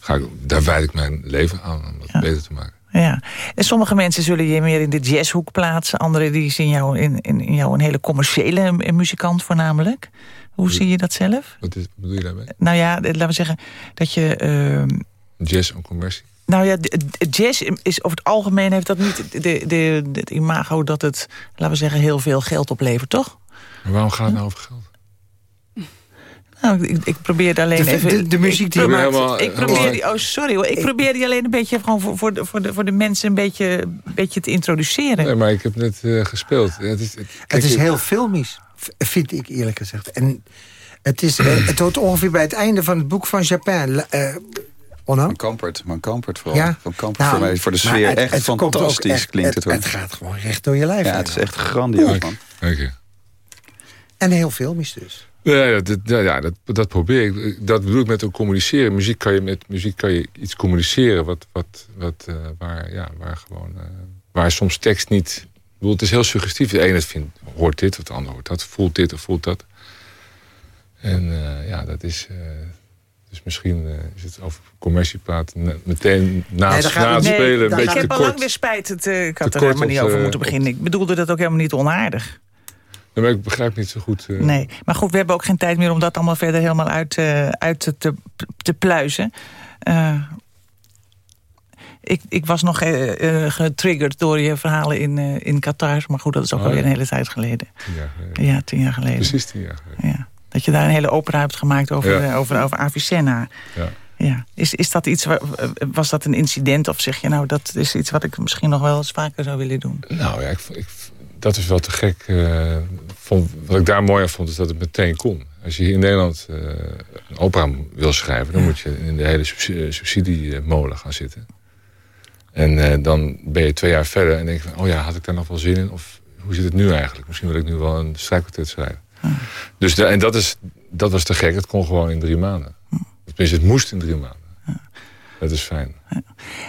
ga ik, daar wijd ik mijn leven aan om dat beter te maken. Ja. En sommige mensen zullen je meer in de jazzhoek plaatsen. Anderen die zien jou in, in, in jou een hele commerciële mu- muzikant voornamelijk. Hoe zie je dat zelf? Wat, is, bedoel je daarmee? Nou ja, d- laten we zeggen dat je... ehm, Jazz en commercie? nou ja, jazz is over het algemeen heeft dat niet de, de, de, het imago dat het, laten we zeggen, heel veel geld oplevert, toch? Maar waarom gaat het nou over geld? Nou, ik, ik probeer alleen De- even... de- de muziek die ik je probeer- maakt- Ik probeer helemaal- die... Oh, sorry hoor. Ik probeer die alleen een beetje gewoon voor, voor, de, voor, de, voor de mensen een beetje, een beetje te introduceren. Nee, maar ik heb net eh, gespeeld. Het is, het, is ik- heel filmisch, vind ik eerlijk gezegd. En het, is, eh, het hoort ongeveer bij het einde van het boek van Japan. La- eh, Onno? Van Kampert, van Kampert vooral. Ja? Van Kampert Nou, voor mij, voor de sfeer het- echt het fantastisch echt- klinkt het, het- hoor. het gaat gewoon recht door je lijf. Ja, het is echt grandioos, man. Dank je. En heel filmisch dus. Ja, dat, ja dat, dat probeer ik. Dat bedoel ik met ook communiceren. Muziek kan je, met muziek kan je iets communiceren wat, wat, wat, eh, waar, ja, waar, gewoon, eh, waar soms tekst niet... Ik bedoel, het is heel suggestief. De ene vindt, hoort dit, of de ander hoort dat. Voelt dit of voelt dat. En eh, ja, dat is... dus misschien eh, is het over commercie praten ne- meteen na, Nee, het- daar gaat na het- nee, spelen een beetje Ik heb al lang weer spijt. Het, ik had er helemaal niet over moeten beginnen. Ik bedoelde dat ook helemaal niet onaardig. Maar ik begrijp niet zo goed... eh, Nee, maar goed, we hebben ook geen tijd meer om dat allemaal verder helemaal uit, eh, uit te, te, te pluizen. Eh, ik, ik was nog getriggerd door je verhalen in, in Qatar. Maar goed, dat is ook Oh, alweer ja. een hele tijd geleden. Tien jaar geleden. Ja, tien jaar geleden. Precies tien jaar geleden. Ja. Dat je daar een hele opera hebt gemaakt over, Ja. over, over Avicenna. Ja. Ja. Is, is dat iets, wa- was dat een incident? Of zeg je nou, dat is iets wat ik misschien nog wel eens vaker zou willen doen? Nou ja, ik, ik, dat is wel te gek. eh, vond, wat ik daar mooi aan vond, is dat het meteen kon. Als je hier in Nederland eh, een opera wil schrijven... dan moet je in de hele eh, subsidiemolen gaan zitten. En dan ben je twee jaar verder en denk je van... oh ja, had ik daar nog wel zin in? Of hoe zit het nu eigenlijk? Misschien wil ik nu wel een strijkkwartet schrijven. Dus de, en dat, is, dat was te gek. Het kon gewoon in drie maanden. Tenminste, het moest in drie maanden. Dat is fijn.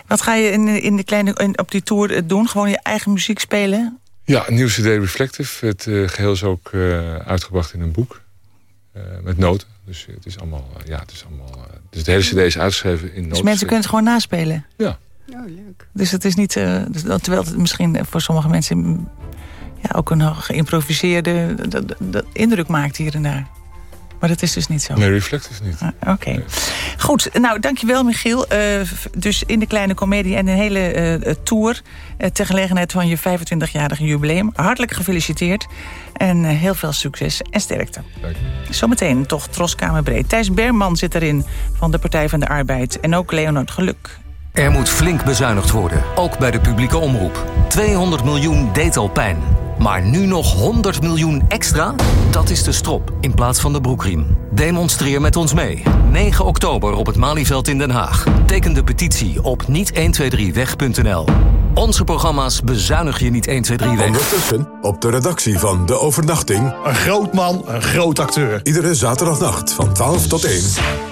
Wat ga je in, in de kleine, in, op die tour doen? Gewoon je eigen muziek spelen? Ja, een nieuw CD Reflective. Het eh, geheel is ook eh, uitgebracht in een boek. eh, met noten. Dus het is allemaal... ja, het is allemaal dus de hele CD is uitgeschreven in noten. Dus mensen kunnen het gewoon naspelen? Ja. Oh, leuk. Dus het is niet... eh, dus dat- terwijl het misschien voor sommige mensen... Ja, ook een geïmproviseerde dat- dat- dat indruk maakt hier en daar. Maar dat is dus niet zo. Nee, Reflective niet. Ah, Oké. Goed, nou dankjewel Michiel. Eh, dus in de kleine komedie en een hele eh, tour... ter gelegenheid van je 25-jarige jubileum. Hartelijk gefeliciteerd. En eh, heel veel succes en sterkte. Zometeen toch Troskamerbreed. Thijs Berman zit erin van de Partij van de Arbeid. En ook Leonard Geluk. Er moet flink bezuinigd worden, ook bij de publieke omroep. 200 miljoen deed al pijn. Maar nu nog 100 miljoen extra? Dat is de strop in plaats van de broekriem. Demonstreer met ons mee. 9 oktober op het Malieveld in Den Haag. Teken de petitie op niet123weg.nl. Onze programma's bezuinig je niet 123 weg. Ondertussen op de redactie van De Overnachting. Een groot man, een groot acteur. Iedere zaterdagnacht van 12 tot 1.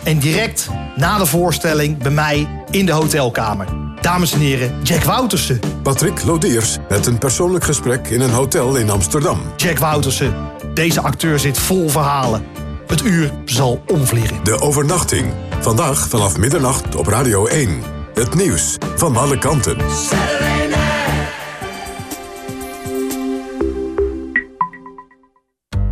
En direct na de voorstelling bij mij in de hotelkamer. Dames en heren, Jack Woutersen. Patrick Lodiers met een persoonlijk gesprek in een hotel in Amsterdam. Jack Woutersen, deze acteur zit vol verhalen. Het uur zal omvliegen. De Overnachting. Vandaag vanaf middernacht op Radio 1. Het nieuws van alle kanten.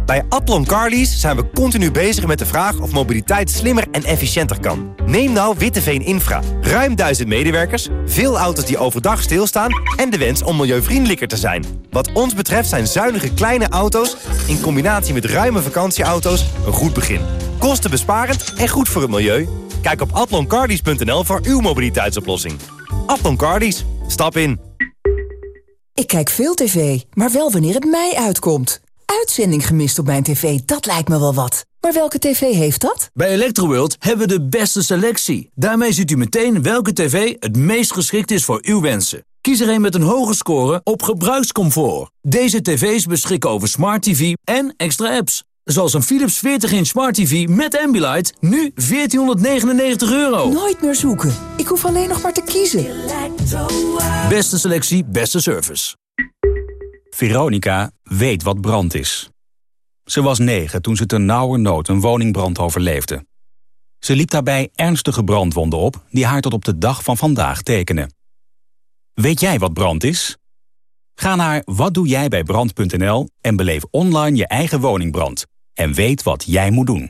Bij Atlon Carlies zijn we continu bezig met de vraag of mobiliteit slimmer en efficiënter kan. Neem nou Witteveen Infra. Ruim duizend medewerkers, veel auto's die overdag stilstaan... en de wens om milieuvriendelijker te zijn. Wat ons betreft zijn zuinige kleine auto's... in combinatie met ruime vakantieauto's een goed begin. Kostenbesparend en goed voor het milieu. Kijk op atloncardies.nl voor uw mobiliteitsoplossing. Atlon Cardies. Stap in. Ik kijk veel tv, maar wel wanneer het mij uitkomt. Uitzending gemist op mijn tv, dat lijkt me wel wat. Maar welke tv heeft dat? Bij Electroworld hebben we de beste selectie. Daarmee ziet u meteen welke tv het meest geschikt is voor uw wensen. Kies er een met een hoge score op gebruikscomfort. Deze tv's beschikken over smart tv en extra apps. Zoals een Philips 40-inch Smart TV met Ambilight, nu 1499 euro. Nooit meer zoeken. Ik hoef alleen nog maar te kiezen. Beste selectie, beste service. Veronica weet wat brand is. Ze was negen toen ze ten nauwe nood een woningbrand overleefde. Ze liep daarbij ernstige brandwonden op die haar tot op de dag van vandaag tekenen. Weet jij wat brand is? Ga naar watdoejijbijbrand.nl en beleef online je eigen woningbrand. En weet wat jij moet doen.